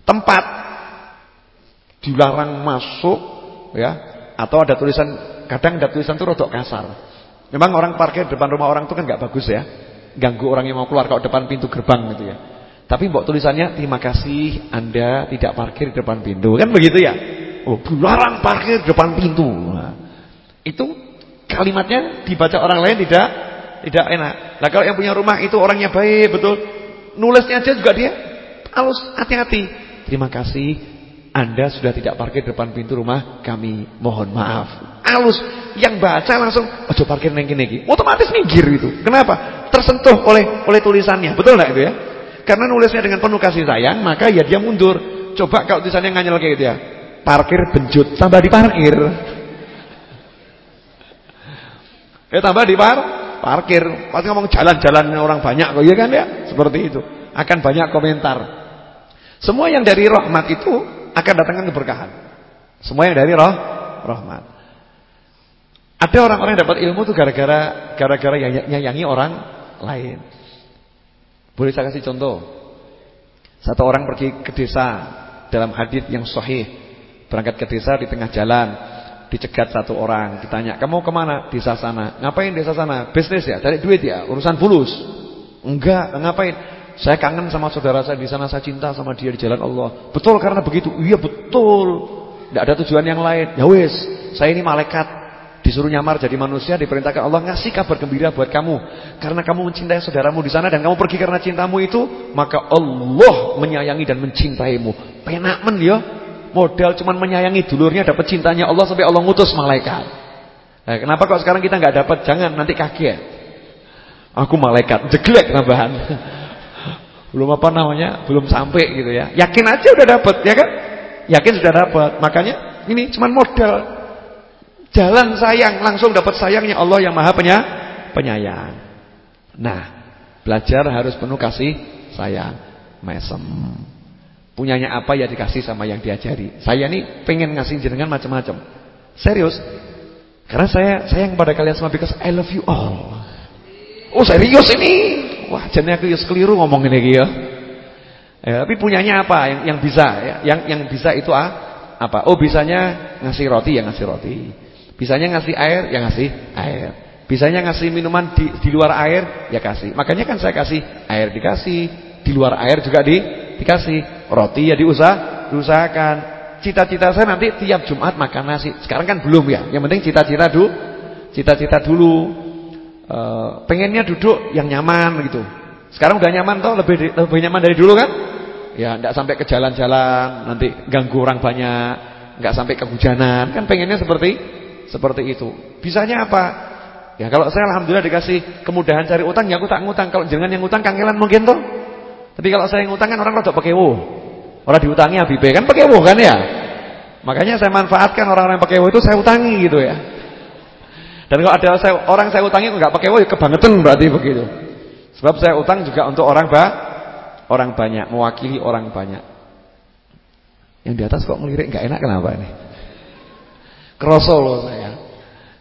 Tempat dilarang masuk ya atau ada tulisan kadang ada tulisan itu rodok kasar. Memang orang parkir depan rumah orang itu kan nggak bagus ya. Ganggu orang yang mau keluar kalau depan pintu gerbang gitu ya. Tapi mbok tulisannya terima kasih Anda tidak parkir di depan pintu. Kan begitu ya? Oh, dilarang parkir depan pintu. Nah, itu kalimatnya dibaca orang lain tidak tidak enak. Nah, kalau yang punya rumah itu orangnya baik, betul. Nulisnya aja juga dia halus, hati-hati. Terima kasih Anda sudah tidak parkir depan pintu rumah kami. Mohon maaf. Halus. Yang baca langsung ojo parkir neng kene Otomatis minggir itu. Kenapa? Tersentuh oleh oleh tulisannya. Betul enggak itu ya? Karena nulisnya dengan penuh kasih sayang, maka ya dia mundur. Coba kalau tulisannya nganyel kayak gitu ya. Parkir benjut, tambah di parkir. Ya tambah di par parkir. Pas ngomong jalan-jalan orang banyak kok ya kan ya? Seperti itu. Akan banyak komentar. Semua yang dari rahmat itu akan datangkan keberkahan. Semua yang dari roh rahmat. Ada orang-orang yang dapat ilmu itu gara-gara gara-gara nyayangi orang lain. Boleh saya kasih contoh? Satu orang pergi ke desa dalam hadis yang sahih, berangkat ke desa di tengah jalan dicegat satu orang, ditanya, "Kamu ke mana?" Desa sana. "Ngapain desa sana?" "Bisnis ya, cari duit ya, urusan fulus." "Enggak, ngapain?" Saya kangen sama saudara saya di sana, saya cinta sama dia di jalan Allah. Betul karena begitu. Iya betul. Tidak ada tujuan yang lain. Ya wes, saya ini malaikat disuruh nyamar jadi manusia diperintahkan Allah ngasih kabar gembira buat kamu karena kamu mencintai saudaramu di sana dan kamu pergi karena cintamu itu maka Allah menyayangi dan mencintaimu penakmen ya modal cuman menyayangi dulurnya dapat cintanya Allah sampai Allah ngutus malaikat nah, kenapa kok sekarang kita nggak dapat jangan nanti kaget aku malaikat jeglek tambahan belum apa namanya, belum sampai gitu ya. Yakin aja udah dapat, ya kan? Yakin sudah dapat. Makanya ini cuma modal jalan sayang, langsung dapat sayangnya Allah yang Maha penya, penyayang. Nah, belajar harus penuh kasih sayang. Mesem. Punyanya apa ya dikasih sama yang diajari. Saya nih pengen ngasih jenengan macam-macam. Serius. Karena saya sayang pada kalian semua because I love you all. Oh, serius ini. Wah, jane aku ya keliru ngomong ini ya. Ya, tapi punyanya apa yang yang bisa ya? Yang yang bisa itu ah, apa? Oh, bisanya ngasih roti ya ngasih roti. Bisanya ngasih air ya ngasih air. Bisanya ngasih minuman di di luar air ya kasih. Makanya kan saya kasih air dikasih, di luar air juga di dikasih. Roti ya diusah, diusahakan. Cita-cita saya nanti tiap Jumat makan nasi. Sekarang kan belum ya. Yang penting cita-cita dulu. Cita-cita dulu uh, pengennya duduk yang nyaman gitu. Sekarang udah nyaman toh, lebih lebih nyaman dari dulu kan? Ya, enggak sampai ke jalan-jalan, nanti ganggu orang banyak, enggak sampai kehujanan. Kan pengennya seperti seperti itu. Bisanya apa? Ya kalau saya alhamdulillah dikasih kemudahan cari utang, ya aku tak ngutang. Kalau jangan yang ngutang kangelan mungkin toh. Tapi kalau saya ngutang kan orang rada pekewo. Orang diutangi Habibe kan pekewo kan ya? Makanya saya manfaatkan orang-orang pekewo itu saya utangi gitu ya. Dan kalau ada saya, orang saya utangi nggak pakai woi kebangetan berarti begitu. Sebab saya utang juga untuk orang ba orang banyak, mewakili orang banyak. Yang di atas kok melirik nggak enak kenapa ini? Kroso loh saya.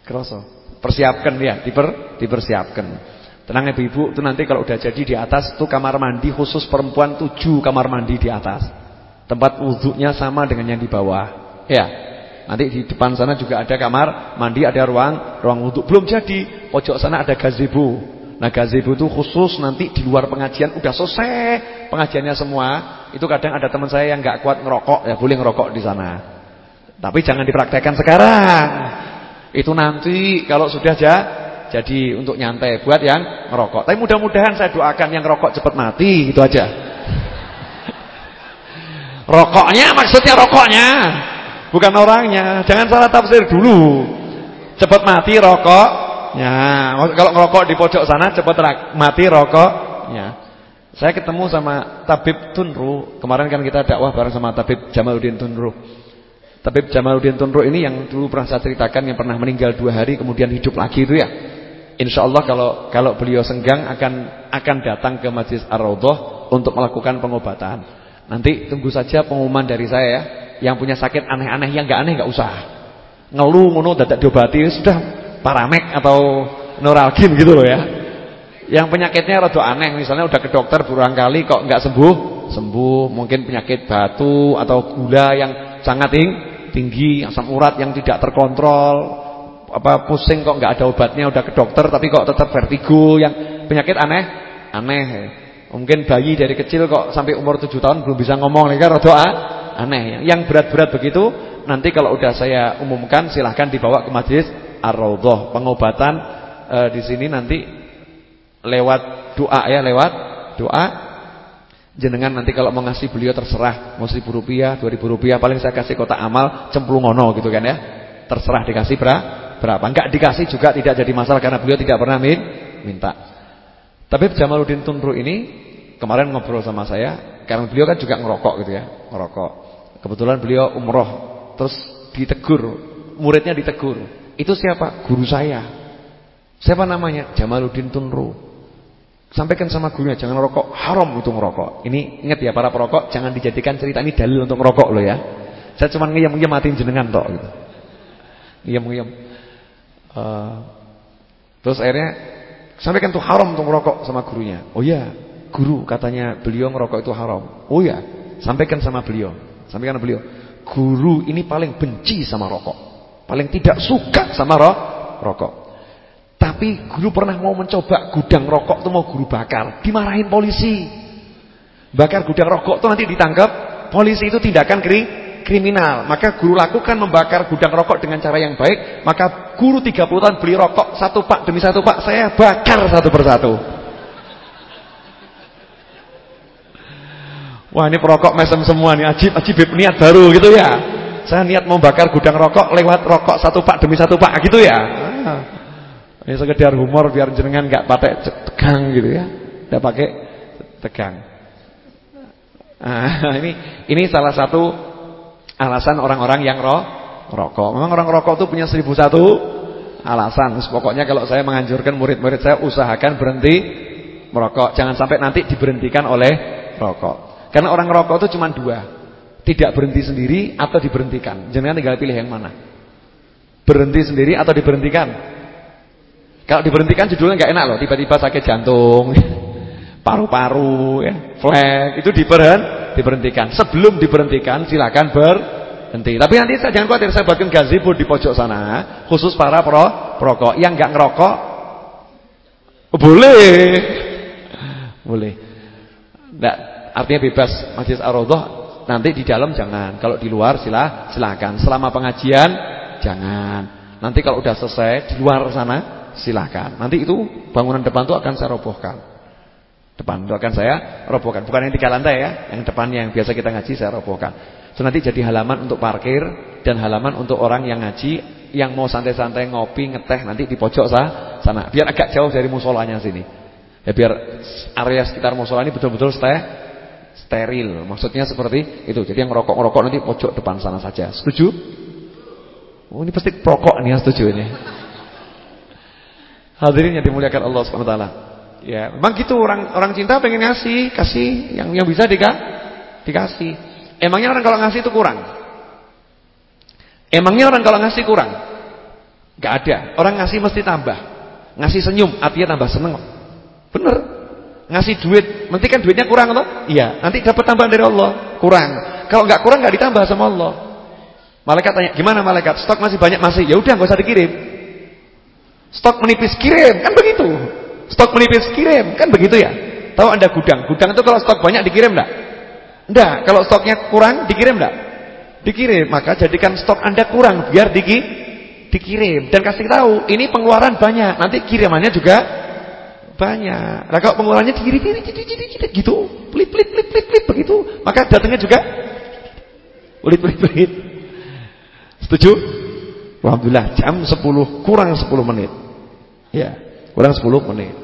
Kroso. Persiapkan ya, diper dipersiapkan. Tenang ibu-ibu, itu nanti kalau udah jadi di atas itu kamar mandi khusus perempuan tujuh kamar mandi di atas. Tempat wudhunya sama dengan yang di bawah. Ya. Nanti di depan sana juga ada kamar mandi, ada ruang ruang wudhu. Belum jadi. Pojok sana ada gazebo. Nah gazebo itu khusus nanti di luar pengajian udah selesai pengajiannya semua. Itu kadang ada teman saya yang nggak kuat ngerokok, ya boleh ngerokok di sana. Tapi jangan dipraktekkan sekarang. Itu nanti kalau sudah ja, jadi untuk nyantai buat yang ngerokok. Tapi mudah-mudahan saya doakan yang ngerokok cepat mati, itu aja. Rokoknya maksudnya rokoknya, bukan orangnya. Jangan salah tafsir dulu. Cepat mati rokoknya. Kalau ngerokok di pojok sana cepat mati rokoknya. Saya ketemu sama Tabib Tunru. Kemarin kan kita dakwah bareng sama Tabib Jamaluddin Tunru. Tabib Jamaluddin Tunru ini yang dulu pernah saya ceritakan yang pernah meninggal dua hari kemudian hidup lagi itu ya. Insya Allah kalau kalau beliau senggang akan akan datang ke Masjid Ar-Raudhah untuk melakukan pengobatan. Nanti tunggu saja pengumuman dari saya ya. Yang punya sakit aneh-aneh yang enggak aneh enggak usah. Ngeluh ngono dadak diobati sudah paramek atau neuralgin gitu loh ya. Yang penyakitnya rada aneh, misalnya udah ke dokter berulang kali kok nggak sembuh, sembuh. Mungkin penyakit batu atau gula yang sangat tinggi, asam urat yang tidak terkontrol, apa pusing kok nggak ada obatnya, udah ke dokter tapi kok tetap vertigo, yang penyakit aneh, aneh. Mungkin bayi dari kecil kok sampai umur 7 tahun belum bisa ngomong, kan rada aneh. Yang berat-berat begitu nanti kalau udah saya umumkan silahkan dibawa ke majlis Ar-Raudhah. Pengobatan e, di sini nanti lewat doa ya, lewat doa. Jenengan nanti kalau mau ngasih beliau terserah, mau seribu rupiah, dua ribu rupiah, paling saya kasih kotak amal cemplungono gitu kan ya. Terserah dikasih berapa. Enggak dikasih juga tidak jadi masalah karena beliau tidak pernah min, minta. Tapi Jamaluddin Tunru ini kemarin ngobrol sama saya karena beliau kan juga ngerokok gitu ya, ngerokok. Kebetulan beliau umroh, terus ditegur, muridnya ditegur. Itu siapa? Guru saya. Siapa namanya? Jamaluddin Tunru. Sampaikan sama gurunya jangan rokok, haram itu ngerokok. Ini ingat ya para perokok, jangan dijadikan cerita ini dalil untuk ngerokok loh ya. Saya cuma ngiyam-ngiyam matiin jenengan tok gitu. Ngiyam-ngiyam. Uh, terus akhirnya sampaikan tuh haram untuk ngerokok sama gurunya. Oh iya, guru katanya beliau ngerokok itu haram. Oh iya, sampaikan sama beliau. Sampaikan sama beliau. Guru ini paling benci sama rokok. Paling tidak suka sama ro rokok. Tapi guru pernah mau mencoba gudang rokok itu mau guru bakar, dimarahin polisi. Bakar gudang rokok itu nanti ditangkap, polisi itu tindakan kri kriminal. Maka guru lakukan membakar gudang rokok dengan cara yang baik, maka guru 30 tahun beli rokok satu pak demi satu pak, saya bakar satu persatu. Wah ini perokok mesem semua nih, ajib, ajib niat baru gitu ya. Saya niat mau bakar gudang rokok lewat rokok satu pak demi satu pak gitu ya. Ah. Ini sekedar humor biar jenengan nggak pakai tegang gitu ya. Enggak pakai tegang. Nah, ini ini salah satu alasan orang-orang yang roh rokok. Memang orang rokok itu punya seribu satu alasan. Pokoknya kalau saya menganjurkan murid-murid saya usahakan berhenti merokok. Jangan sampai nanti diberhentikan oleh rokok. Karena orang rokok itu cuma dua. Tidak berhenti sendiri atau diberhentikan. Jangan tinggal pilih yang mana. Berhenti sendiri atau diberhentikan. Kalau diberhentikan judulnya nggak enak loh, tiba-tiba sakit jantung, paru-paru, ya, flag, itu diberhent, diberhentikan. Sebelum diberhentikan silakan berhenti. Tapi nanti saya jangan khawatir, saya buatkan gazebo di pojok sana, khusus para pro perokok. Yang nggak ngerokok boleh. Boleh. Nggak, artinya bebas Masjid Ar-Raudhah nanti di dalam jangan. Kalau di luar sila silakan. Selama pengajian jangan. Nanti kalau udah selesai di luar sana silakan. Nanti itu bangunan depan itu akan saya robohkan. Depan itu akan saya robohkan. Bukan yang tiga lantai ya, yang depan yang biasa kita ngaji saya robohkan. Itu nanti jadi halaman untuk parkir dan halaman untuk orang yang ngaji, yang mau santai-santai ngopi, ngeteh nanti di pojok sana. Biar agak jauh dari musolanya sini. Ya biar area sekitar musola ini betul-betul steril. Maksudnya seperti itu. Jadi yang ngerokok-ngerokok nanti pojok depan sana saja. Setuju? Oh ini pasti perokok nih yang setuju ini. Hadirin yang dimuliakan Allah Subhanahu wa taala. Ya, memang gitu orang orang cinta pengen ngasih, kasih yang yang bisa dika, dikasih. Emangnya orang kalau ngasih itu kurang? Emangnya orang kalau ngasih kurang? Gak ada. Orang ngasih mesti tambah. Ngasih senyum, artinya tambah seneng. Bener. Ngasih duit, nanti kan duitnya kurang atau? Iya, nanti dapat tambahan dari Allah. Kurang. Kalau nggak kurang nggak ditambah sama Allah. Malaikat tanya, "Gimana malaikat? Stok masih banyak masih?" Ya udah, nggak usah dikirim. Stok menipis kirim, kan begitu. Stok menipis kirim, kan begitu ya. Tahu Anda gudang? Gudang itu kalau stok banyak dikirim enggak? Enggak, kalau stoknya kurang dikirim enggak? Dikirim, maka jadikan stok Anda kurang biar diki, dikirim. Dan kasih tahu ini pengeluaran banyak. Nanti kirimannya juga banyak. Nah kalau pengeluarannya dikiri kiri kiri gitu. Pelit pelit pelit pelit pelit begitu. Maka datangnya juga pelit pelit pelit. Setuju? Alhamdulillah jam 10 kurang 10 menit. Ya kurang 10 menit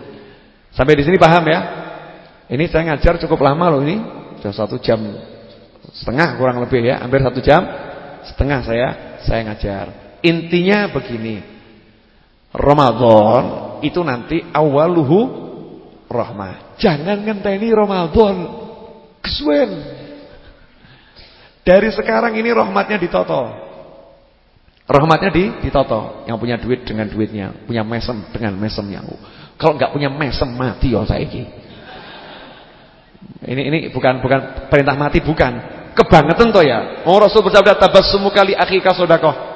sampai di sini paham ya ini saya ngajar cukup lama loh ini sudah satu jam setengah kurang lebih ya hampir satu jam setengah saya saya ngajar Intinya begini. Ramadan itu nanti awaluhu rahmah. Jangan ngenteni Ramadan. Kesuwen. Dari sekarang ini rahmatnya ditoto. Rahmatnya di ditoto. Yang punya duit dengan duitnya, punya mesem dengan mesemnya. Kalau nggak punya mesem mati oh saiki. Ini ini bukan bukan perintah mati bukan. Kebangetan toh ya. Oh Rasul bersabda tabassum kali akhika sedekah.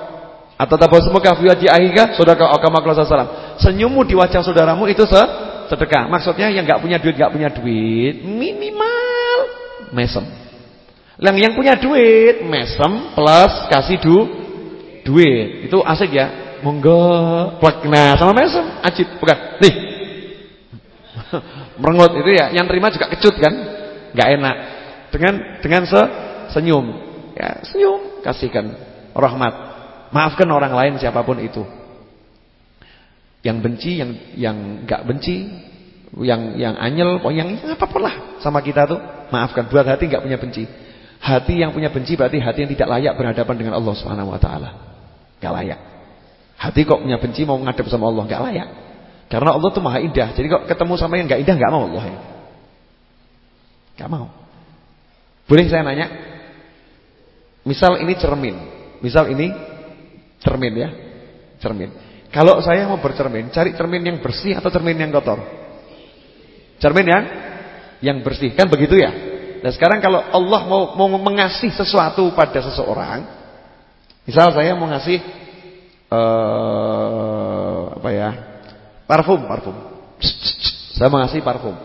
Atau tabasumuka fi wajhi ahika sedekah kama qala sallallahu Senyummu di wajah saudaramu itu se sedekah. Maksudnya yang enggak punya duit enggak punya duit minimal mesem. Yang yang punya duit mesem plus kasih du duit. Itu asik ya. Monggo plek nah sama mesem ajib bukan. Nih. Merengut itu ya, yang terima juga kecut kan? Enggak enak. Dengan dengan se senyum. Ya, senyum kasihkan rahmat. Maafkan orang lain siapa pun itu. Yang benci, yang yang enggak benci, yang yang anyel, yang apa pun lah sama kita tuh, maafkan. Buat hati enggak punya benci. Hati yang punya benci berarti hati yang tidak layak berhadapan dengan Allah Subhanahu wa taala. Enggak layak. Hati kok punya benci mau ngadep sama Allah, enggak layak. Karena Allah tuh Maha Indah. Jadi kok ketemu sama yang enggak indah enggak mau Allah ya. Enggak mau. Boleh saya nanya? Misal ini cermin. Misal ini Cermin ya. Cermin. Kalau saya mau bercermin, cari cermin yang bersih atau cermin yang kotor? Cermin yang yang bersih. Kan begitu ya? Dan sekarang kalau Allah mau mau mengasih sesuatu pada seseorang, misal saya mau ngasih uh, apa ya? Parfum, parfum. Saya mau ngasih parfum.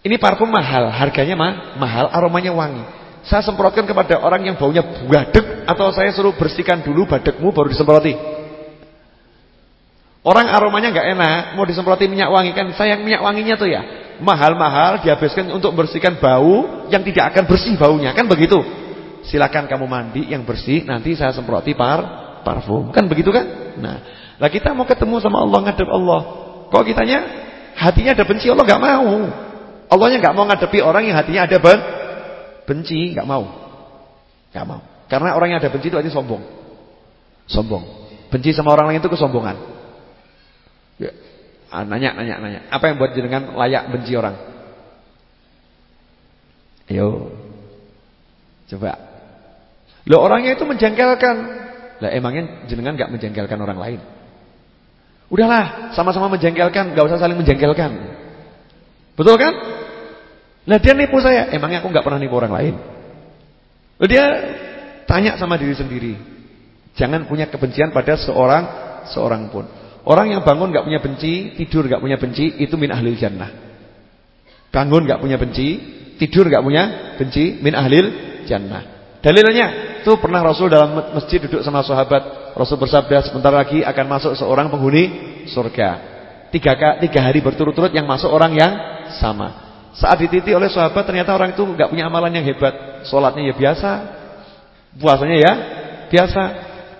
Ini parfum mahal, harganya mah mahal, aromanya wangi. Saya semprotkan kepada orang yang baunya badek atau saya suruh bersihkan dulu badekmu baru disemproti. Orang aromanya nggak enak, mau disemproti minyak wangi kan sayang minyak wanginya tuh ya. Mahal-mahal dihabiskan untuk bersihkan bau yang tidak akan bersih baunya, kan begitu. Silakan kamu mandi yang bersih, nanti saya semproti par parfum. Kan begitu kan? Nah, lah kita mau ketemu sama Allah ngadep Allah. Kok kitanya hatinya ada benci Allah nggak mau. Allahnya nggak mau ngadepi orang yang hatinya ada ben benci, nggak mau. nggak mau. Karena orang yang ada benci itu artinya sombong. Sombong. Benci sama orang lain itu kesombongan. Ya. Ah, nanya, nanya, nanya. Apa yang buat jenengan layak benci orang? Ayo. Coba. Lo orangnya itu menjengkelkan. Lah emangnya jenengan nggak menjengkelkan orang lain? Udahlah, sama-sama menjengkelkan, nggak usah saling menjengkelkan. Betul kan? Nah dia nipu saya, emangnya aku nggak pernah nipu orang lain. Lalu dia tanya sama diri sendiri. Jangan punya kebencian pada seorang seorang pun. Orang yang bangun nggak punya benci, tidur nggak punya benci, itu min ahlil jannah. Bangun nggak punya benci, tidur nggak punya benci, min ahlil jannah. Dalilnya, itu pernah Rasul dalam masjid duduk sama sahabat. Rasul bersabda sebentar lagi akan masuk seorang penghuni surga. Tiga, tiga hari berturut-turut yang masuk orang yang sama. Saat dititi oleh sahabat ternyata orang itu nggak punya amalan yang hebat. Sholatnya ya biasa. Puasanya ya biasa.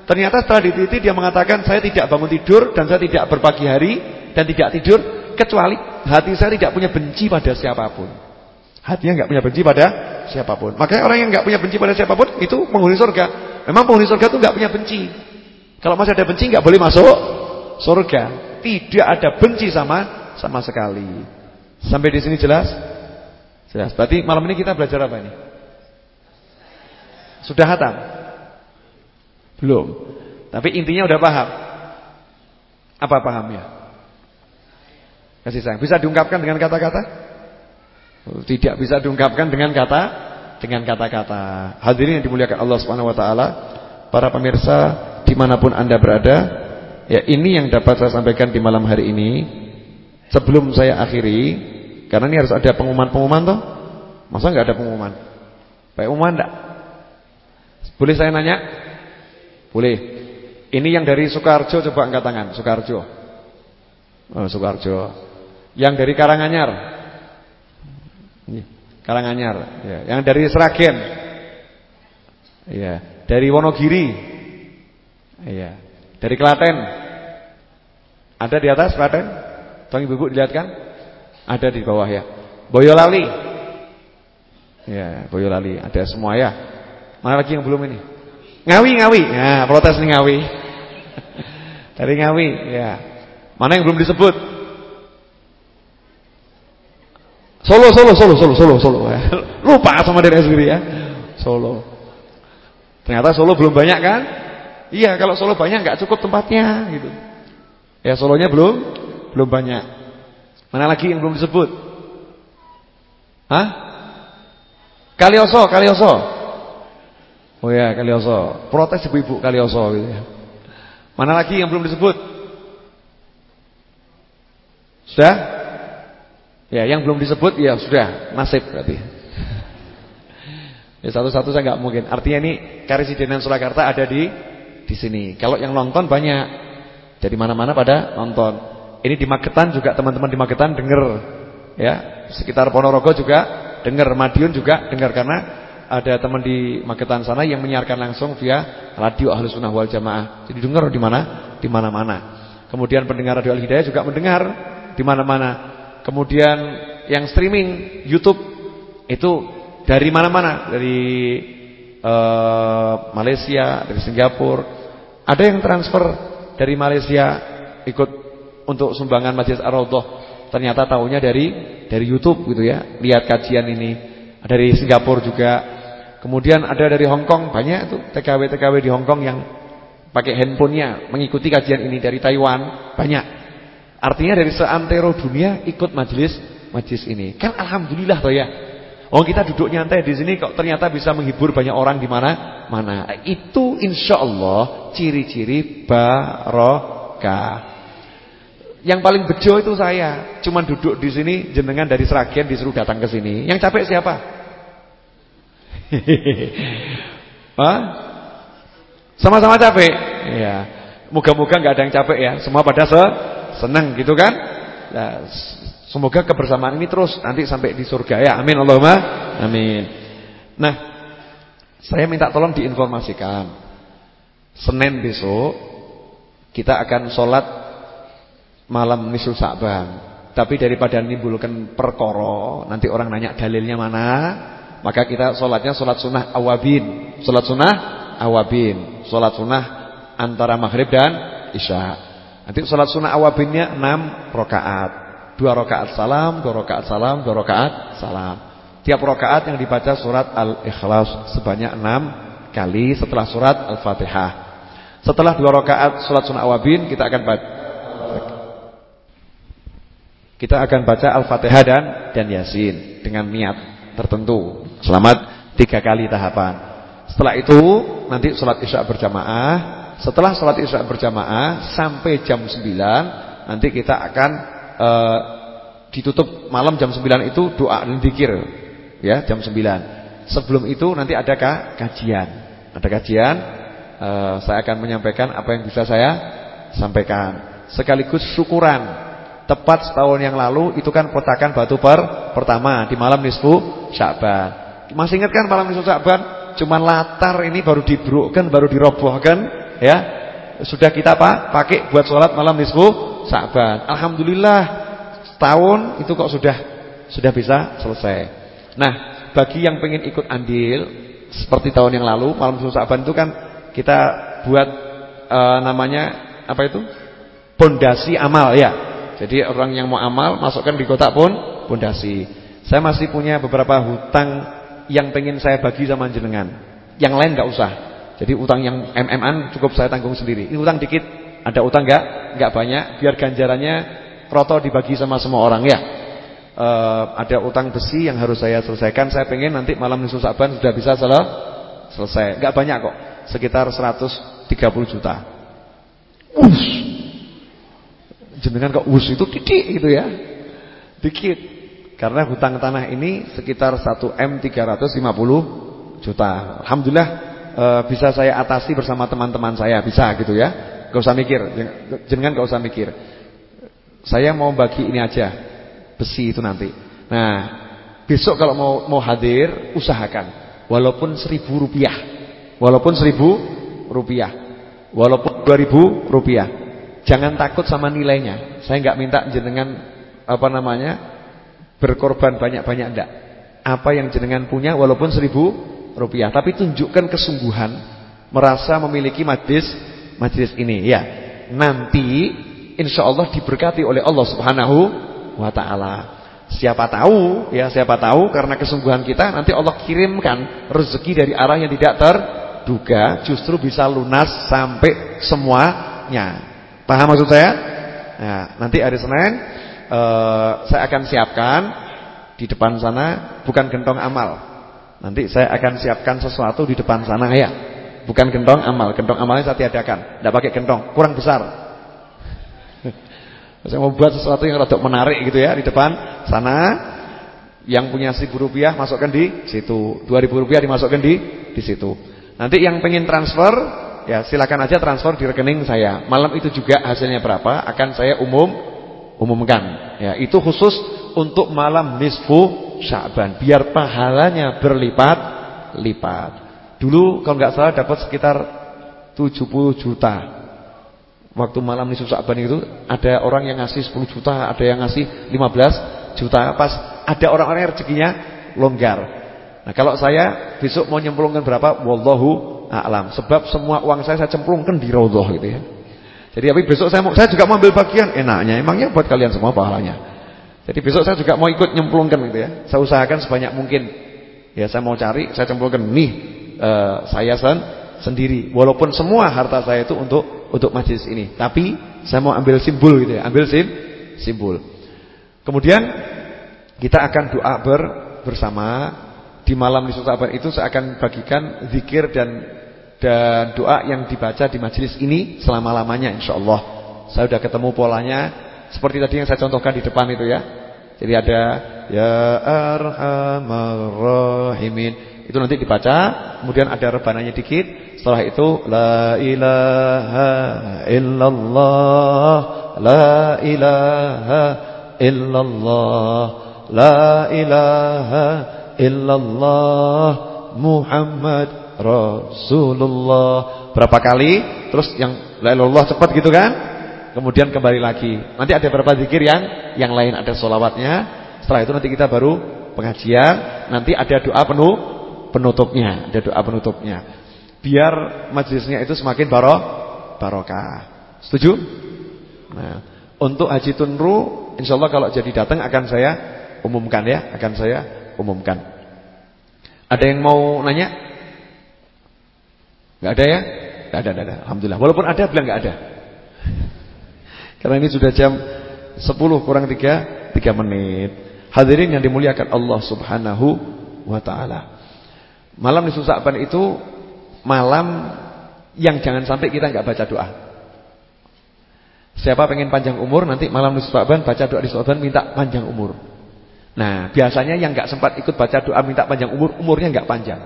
Ternyata setelah dititi dia mengatakan saya tidak bangun tidur dan saya tidak berpagi hari dan tidak tidur kecuali hati saya tidak punya benci pada siapa pun. Hatinya nggak punya benci pada siapa pun. Makanya orang yang nggak punya benci pada siapa pun itu penghuni surga. Memang penghuni surga itu nggak punya benci. Kalau masih ada benci nggak boleh masuk surga. Tidak ada benci sama sama sekali. Sampai di sini jelas? Jelas. Berarti malam ini kita belajar apa ini? Sudah hatam? Belum. Tapi intinya udah paham. Apa pahamnya? Kasih sayang. Bisa diungkapkan dengan kata-kata? Tidak bisa diungkapkan dengan kata dengan kata-kata. Hadirin yang dimuliakan Allah Subhanahu wa taala, para pemirsa di mana pun Anda berada, ya ini yang dapat saya sampaikan di malam hari ini. Sebelum saya akhiri, karena ini harus ada pengumuman-pengumuman toh. Masa nggak ada pengumuman? Pengumuman enggak? Boleh saya nanya? Boleh. Ini yang dari Sukarjo coba angkat tangan, Sukarjo. Oh, Sukarjo. Yang dari Karanganyar. Karanganyar, ya. Yang dari Seragen. Iya, dari Wonogiri. Iya. Dari Klaten. Ada di atas Klaten? Tolong Ibu-ibu dilihat kan? Ada di bawah ya. Boyolali. Ya, Boyolali, ada semua ya. Mana lagi yang belum ini? Ngawi, Ngawi. Nah, protes nih Ngawi. Dari Ngawi, ya. Mana yang belum disebut? Solo, Solo, Solo, Solo, Solo, Solo. Lupa sama diri sendiri ya. Solo. Ternyata Solo belum banyak kan? Iya, kalau Solo banyak nggak cukup tempatnya gitu. Ya Solonya belum belum banyak. Mana lagi yang belum disebut? Hah? Kalioso, Kalioso. Oh ya, Kalioso. Protes ibu-ibu Kalioso gitu ya. Mana lagi yang belum disebut? Sudah? Ya, yang belum disebut ya sudah, nasib berarti. Ya satu-satu saya nggak mungkin. Artinya ini Karisidenan Surakarta ada di di sini. Kalau yang nonton banyak. Jadi mana-mana pada nonton. Ini di Magetan juga teman-teman di Magetan dengar. Ya, sekitar Ponorogo juga dengar, Madiun juga dengar karena ada teman di Magetan sana yang menyiarkan langsung via radio Ahlus Sunnah wal Jamaah. Jadi dengar di mana? Di mana-mana. Kemudian pendengar Radio Al Hidayah juga mendengar di mana-mana. Kemudian yang streaming YouTube itu dari mana-mana, dari uh, Malaysia, dari Singapura. Ada yang transfer dari Malaysia ikut untuk sumbangan Masjid Ar-Raudhah. Ternyata tahunya dari dari YouTube gitu ya. Lihat kajian ini. Dari Singapura juga. Kemudian ada dari Hong Kong banyak tuh TKW-TKW di Hong Kong yang pakai handphonenya mengikuti kajian ini dari Taiwan banyak. Artinya dari seantero dunia ikut majelis majelis ini. Kan alhamdulillah toh ya. Oh kita duduk nyantai di sini kok ternyata bisa menghibur banyak orang di mana mana. Itu insya Allah ciri-ciri barokah. Yang paling bejo itu saya. Cuman duduk di sini jenengan dari Seragen disuruh datang ke sini. Yang capek siapa? Sama-sama capek. Ya. Moga-moga nggak ada yang capek ya. Semua pada se senang gitu kan? Nah, semoga kebersamaan ini terus nanti sampai di surga ya. Amin Allahumma amin. Nah, saya minta tolong diinformasikan. Senin besok kita akan sholat malam nisfu Sa'ban. Tapi daripada menimbulkan perkoro, nanti orang nanya dalilnya mana, maka kita sholatnya sholat sunnah awabin. Sholat sunnah awabin. Sholat sunnah antara maghrib dan isya. Nanti sholat sunnah awabinnya 6 rakaat. Dua rakaat salam, dua rakaat salam, dua rakaat salam. Tiap rakaat yang dibaca surat Al-Ikhlas sebanyak 6 kali setelah surat Al-Fatihah. Setelah dua rakaat sholat sunnah awabin kita akan baca kita akan baca Al-Fatihah dan dan Yasin dengan niat tertentu. Selamat tiga kali tahapan. Setelah itu nanti sholat isya berjamaah. Setelah sholat isya berjamaah sampai jam 9 nanti kita akan uh, ditutup malam jam 9 itu doa dan zikir ya jam 9. Sebelum itu nanti ada kajian. Ada kajian uh, saya akan menyampaikan apa yang bisa saya sampaikan sekaligus syukuran. Tepat setahun yang lalu itu kan petakan batu per pertama di malam nisfu Sya'ban. Masih ingat kan malam nisfu Sya'ban? Cuman latar ini baru dibrukkan, baru dirobohkan ya. Sudah kita pak pakai buat sholat malam nisfu Sya'ban. Alhamdulillah setahun itu kok sudah sudah bisa selesai. Nah, bagi yang pengen ikut andil seperti tahun yang lalu malam nisfu Sya'ban itu kan kita buat uh, namanya apa itu? Pondasi amal ya. Jadi orang yang mau amal masukkan di kotak pun pondasi. Saya masih punya beberapa hutang yang pengen saya bagi sama jenengan. Yang lain nggak usah. Jadi utang yang MM-an cukup saya tanggung sendiri. Ini utang dikit, ada utang nggak? Nggak banyak. Biar ganjarannya roto dibagi sama semua orang ya. E, ada utang besi yang harus saya selesaikan. Saya pengen nanti malam nisfu Saban sudah bisa sel selesai. Nggak banyak kok. Sekitar 130 juta. Ush jenengan kok us itu titik gitu ya. Dikit. Karena hutang tanah ini sekitar 1 M 350 juta. Alhamdulillah e, bisa saya atasi bersama teman-teman saya, bisa gitu ya. Gak usah mikir, jenengan gak usah mikir. Saya mau bagi ini aja, besi itu nanti. Nah, besok kalau mau mau hadir, usahakan, walaupun seribu rupiah, walaupun seribu rupiah, walaupun dua ribu rupiah, jangan takut sama nilainya. Saya nggak minta jenengan apa namanya berkorban banyak-banyak enggak. Apa yang jenengan punya walaupun seribu rupiah, tapi tunjukkan kesungguhan merasa memiliki majlis majlis ini ya. Nanti insya Allah diberkati oleh Allah Subhanahu wa taala. Siapa tahu ya, siapa tahu karena kesungguhan kita nanti Allah kirimkan rezeki dari arah yang tidak terduga justru bisa lunas sampai semuanya. Paham maksud saya? Nah, nanti hari Senin uh, saya akan siapkan di depan sana bukan gentong amal. Nanti saya akan siapkan sesuatu di depan sana ya. Bukan gentong amal, gentong amalnya saya tiadakan. Tidak pakai gentong, kurang besar. saya mau buat sesuatu yang rada menarik gitu ya di depan sana. Yang punya seribu rupiah masukkan di situ, dua ribu rupiah dimasukkan di di situ. Nanti yang pengen transfer ya silakan aja transfer di rekening saya. Malam itu juga hasilnya berapa akan saya umum umumkan. Ya, itu khusus untuk malam nisfu Sya'ban biar pahalanya berlipat-lipat. Dulu kalau nggak salah dapat sekitar 70 juta. Waktu malam nisfu Sya'ban itu ada orang yang ngasih 10 juta, ada yang ngasih 15 juta. Pas ada orang-orang yang rezekinya longgar. Nah, kalau saya besok mau nyemplungkan berapa wallahu a'lam. Sebab semua uang saya saya cemplungkan di raudhah gitu ya. Jadi tapi besok saya mau saya juga mau ambil bagian enaknya emangnya buat kalian semua pahalanya. Jadi besok saya juga mau ikut nyemplungkan gitu ya. Saya usahakan sebanyak mungkin. Ya saya mau cari, saya cemplungkan nih uh, saya sen sendiri. Walaupun semua harta saya itu untuk untuk majlis ini, tapi saya mau ambil simbol gitu ya, ambil sim simbol. Kemudian kita akan doa ber bersama di malam nisfu Sa'ban itu saya akan bagikan zikir dan dan doa yang dibaca di majlis ini selama-lamanya insyaallah. Saya sudah ketemu polanya seperti tadi yang saya contohkan di depan itu ya. Jadi ada ya arhamar rahimin. Itu nanti dibaca, kemudian ada rebananya dikit. Setelah itu la ilaha illallah, la ilaha illallah, la ilaha illallah Muhammad Rasulullah. Berapa kali? Terus yang la ilallah cepat gitu kan? Kemudian kembali lagi. Nanti ada beberapa zikir yang yang lain ada solawatnya. Setelah itu nanti kita baru pengajian. Nanti ada doa penuh penutupnya, ada doa penutupnya. Biar majelisnya itu semakin baro barokah. Setuju? Nah, untuk Haji Tunru insyaallah kalau jadi datang akan saya umumkan ya, akan saya umumkan. Ada yang mau nanya? Enggak ada ya? Enggak ada, enggak ada. Alhamdulillah. Walaupun ada bilang enggak ada. Karena ini sudah jam 10 kurang 3 3 menit. Hadirin yang dimuliakan Allah Subhanahu wa taala. Malam di Sa'ban itu malam yang jangan sampai kita enggak baca doa. Siapa pengen panjang umur nanti malam di Sa'ban baca doa di Sa'ban minta panjang umur. Nah, biasanya yang enggak sempat ikut baca doa minta panjang umur, umurnya enggak panjang.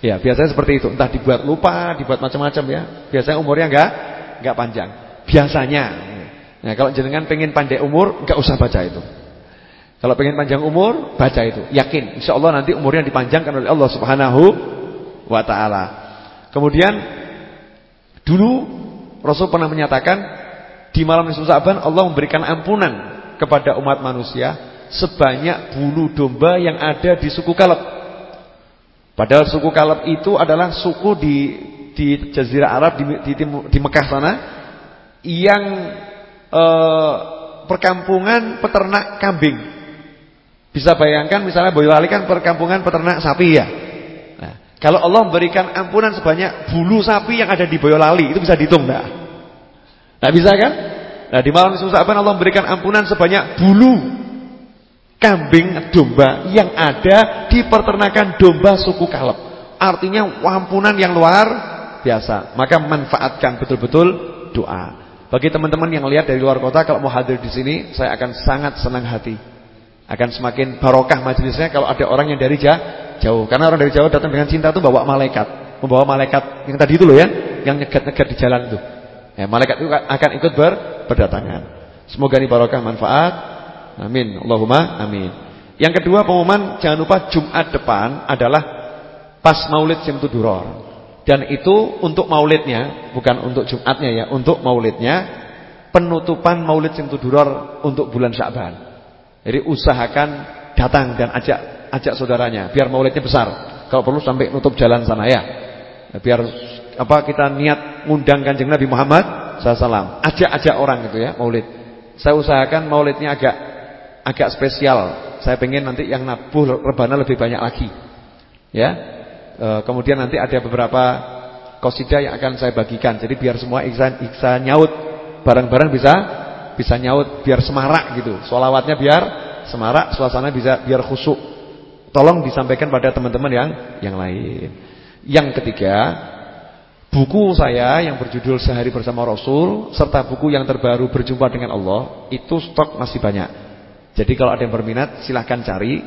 Ya, biasanya seperti itu. Entah dibuat lupa, dibuat macam-macam ya. Biasanya umurnya enggak enggak panjang. Biasanya. Nah, kalau jenengan pengen pandai umur, enggak usah baca itu. Kalau pengen panjang umur, baca itu. Yakin, insya Allah nanti umurnya dipanjangkan oleh Allah Subhanahu wa taala. Kemudian dulu Rasul pernah menyatakan di malam nisfu Sa'ban Allah memberikan ampunan kepada umat manusia sebanyak bulu domba yang ada di suku Kalab. Padahal suku Kalab itu adalah suku di di Jazirah Arab di, di, di Mekah sana yang eh, perkampungan peternak kambing. Bisa bayangkan misalnya Boyolali kan perkampungan peternak sapi ya. Nah, kalau Allah memberikan ampunan sebanyak bulu sapi yang ada di Boyolali itu bisa dihitung enggak? Enggak bisa kan? Nah, di malam Saban Allah memberikan ampunan sebanyak bulu kambing domba yang ada di peternakan domba suku Kaleb. Artinya ampunan yang luar biasa. Maka manfaatkan betul-betul doa. Bagi teman-teman yang lihat dari luar kota kalau mau hadir di sini, saya akan sangat senang hati. Akan semakin barokah majelisnya kalau ada orang yang dari jauh. Karena orang dari jauh datang dengan cinta itu bawa malaikat. Membawa malaikat yang tadi itu loh ya, yang nyegat-nyegat di jalan itu. Ya, malaikat itu akan ikut ber, berdatangan. Semoga ini barokah manfaat. Amin. Allahumma amin. Yang kedua pengumuman jangan lupa Jumat depan adalah pas Maulid Simtu Duror. Dan itu untuk maulidnya, bukan untuk Jumatnya ya, untuk maulidnya penutupan Maulid Simtu Duror untuk bulan Sya'ban. Jadi usahakan datang dan ajak ajak saudaranya biar maulidnya besar. Kalau perlu sampai nutup jalan sana ya. Biar apa kita niat ngundang Kanjeng Nabi Muhammad SAW. Ajak-ajak orang gitu ya maulid. Saya usahakan maulidnya agak agak spesial. Saya pengen nanti yang nabuh rebana lebih banyak lagi. Ya. E, kemudian nanti ada beberapa kosidah yang akan saya bagikan. Jadi biar semua iksan iksa nyaut bareng-bareng bisa bisa nyaut biar semarak gitu. Solawatnya biar semarak, suasana bisa biar khusuk. Tolong disampaikan pada teman-teman yang yang lain. Yang ketiga, Buku saya yang berjudul Sehari Bersama Rasul serta buku yang terbaru Berjumpa dengan Allah itu stok masih banyak. Jadi kalau ada yang berminat silahkan cari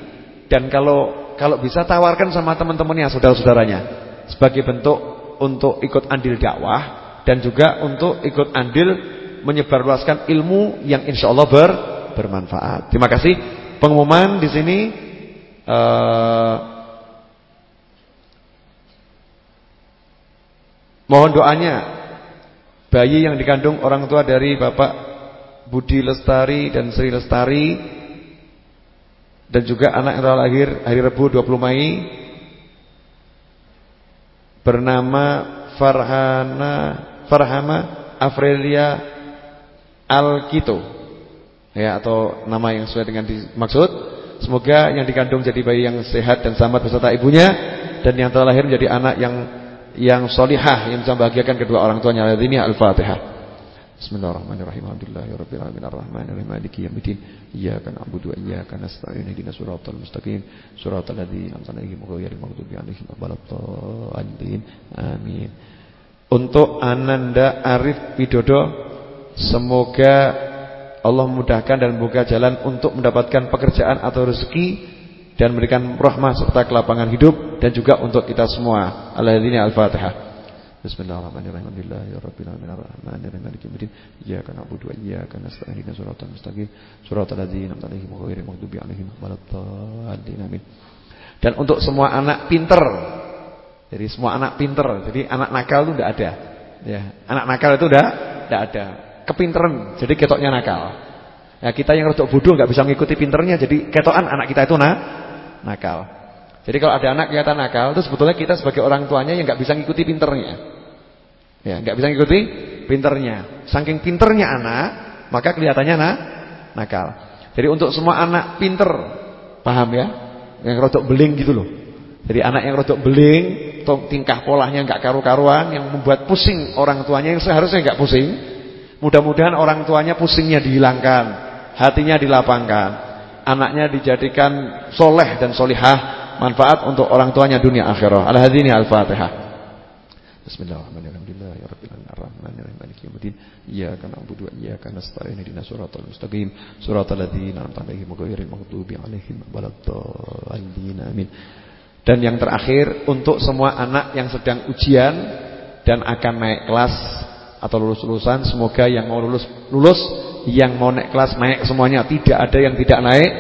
dan kalau kalau bisa tawarkan sama teman-temannya, saudara-saudaranya sebagai bentuk untuk ikut andil dakwah dan juga untuk ikut andil menyebarluaskan ilmu yang insya Allah ber, bermanfaat. Terima kasih. Pengumuman di sini uh, Mohon doanya bayi yang dikandung orang tua dari Bapak Budi Lestari dan Sri Lestari dan juga anak yang telah lahir hari Rabu 20 Mei bernama Farhana Farhama Afrelia Alkito ya atau nama yang sesuai dengan dimaksud semoga yang dikandung jadi bayi yang sehat dan selamat beserta ibunya dan yang telah lahir menjadi anak yang yang solihah yang bisa membahagiakan kedua orang tuanya. Al-Fatihah. Bismillahirrahmanirrahim. Alhamdulillahirabbil alamin arrahmanirrahim maliki yaumiddin. Iyyaka na'budu wa iyyaka nasta'in ihdinas siratal mustaqim. Siratal ladzina an'amta 'alaihim ghairil maghdubi 'alaihim waladdallin. Amin. Untuk Ananda Arif Widodo semoga Allah memudahkan dan membuka jalan untuk mendapatkan pekerjaan atau rezeki dan memberikan rahmah serta kelapangan hidup dan juga untuk kita semua. Al-Fatihah. Bismillahirrahmanirrahim. Alhamdulillahirabbil alamin arrahmanirrahim maliki yaumiddin. Iyyaka na'budu wa iyyaka nasta'in ihdinas siratal mustaqim. Siratal ladzina an'amta 'alaihim ghairil maghdubi 'alaihim waladdallin. Amin. Dan untuk semua anak pinter. Jadi semua anak pinter. Jadi anak nakal itu tidak ada. Ya, anak nakal itu tidak tidak ada. Kepinteran. Jadi ketoknya nakal. Ya, kita yang rodok bodoh nggak bisa mengikuti pinternya. Jadi ketokan anak kita itu nah nakal. Jadi kalau ada anak kelihatan nakal, itu sebetulnya kita sebagai orang tuanya yang nggak bisa ngikuti pinternya. Ya, nggak bisa ngikuti pinternya. Saking pinternya anak, maka kelihatannya nah, nakal. Jadi untuk semua anak pinter, paham ya? Yang rodok beling gitu loh. Jadi anak yang rodok beling, tingkah polanya nggak karu-karuan, yang membuat pusing orang tuanya yang seharusnya nggak pusing. Mudah-mudahan orang tuanya pusingnya dihilangkan, hatinya dilapangkan anaknya dijadikan soleh dan solihah manfaat untuk orang tuanya dunia akhirah. Al-hadini al-Fatihah. Bismillahirrahmanirrahim. Bismillahirrahmanirrahim. Maliki yaumiddin. Iyyaka na'budu wa iyyaka nasta'in. Ihdinas siratal mustaqim. Siratal ladzina an'amta 'alaihim ghairil maghdubi 'alaihim waladdallin. Amin. Dan yang terakhir untuk semua anak yang sedang ujian dan akan naik kelas atau lulus-lulusan, semoga yang mau lulus lulus yang mau naik kelas naik semuanya, tidak ada yang tidak naik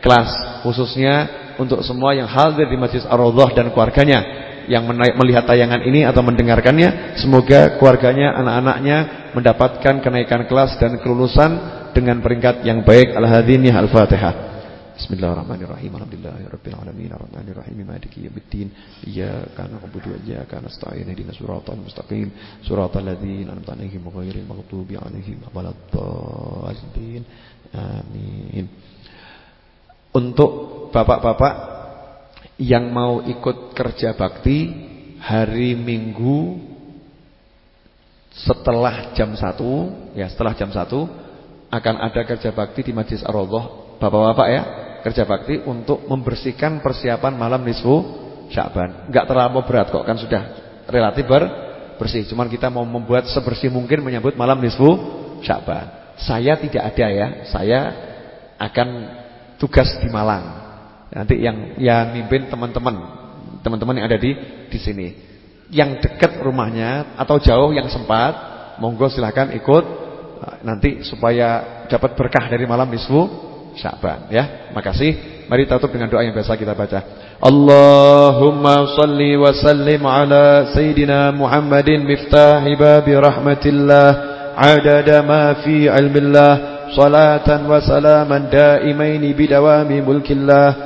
kelas. Khususnya untuk semua yang hadir di Masjid Ar-Raudhah dan keluarganya yang melihat tayangan ini atau mendengarkannya, semoga keluarganya, anak-anaknya mendapatkan kenaikan kelas dan kelulusan dengan peringkat yang baik. Al-Hadiniyah Al-Fatihah. Bismillahirrahmanirrahim. Alhamdulillahirabbil alamin arrahmanirrahim maliki yaumiddin. Iyyaka na'budu wa iyyaka nasta'in ihdinas siratal mustaqim. Siratal ladzina an'amta 'alaihim ghairil maghdubi 'alaihim waladdallin. Amin. Untuk bapak-bapak yang mau ikut kerja bakti hari Minggu setelah jam 1, ya setelah jam 1 akan ada kerja bakti di Majlis Ar-Raudhah. Bapak-bapak ya, kerja bakti untuk membersihkan persiapan malam nisfu Sya'ban. Enggak terlalu berat kok, kan sudah relatif bersih. Cuman kita mau membuat sebersih mungkin menyambut malam nisfu Sya'ban. Saya tidak ada ya, saya akan tugas di Malang. Nanti yang yang mimpin teman-teman, teman-teman yang ada di di sini. Yang dekat rumahnya atau jauh yang sempat, monggo silahkan ikut nanti supaya dapat berkah dari malam nisfu Sya'ban ya. Makasih. Mari tutup dengan doa yang biasa kita baca. Allahumma salli wa sallim ala sayyidina Muhammadin miftahi babi rahmatillah adada ma fi ilmillah salatan wa salaman daimain bidawami mulkillah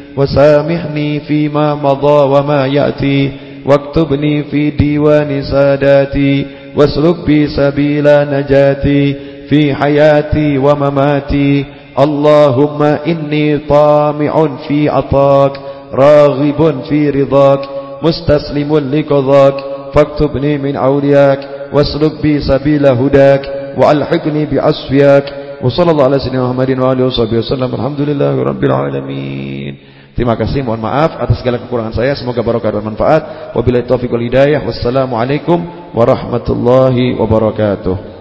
وسامحني فيما مضى وما يأتي واكتبني في ديوان ساداتي واسلك بي سبيل نجاتي في حياتي ومماتي. اللهم إني طامع في عطاك راغب في رضاك مستسلم لقضاك. فاكتبني من أولياك واسلك بي سبيل هداك وألحقني بعصفياك. وصلى الله على سيدنا محمد وآله وصحبه وسلم. الحمد لله رب العالمين. Terima kasih, mohon maaf atas segala kekurangan saya. Semoga barokah dan manfaat. Wabillahi taufiq wal hidayah. Wassalamualaikum warahmatullahi wabarakatuh.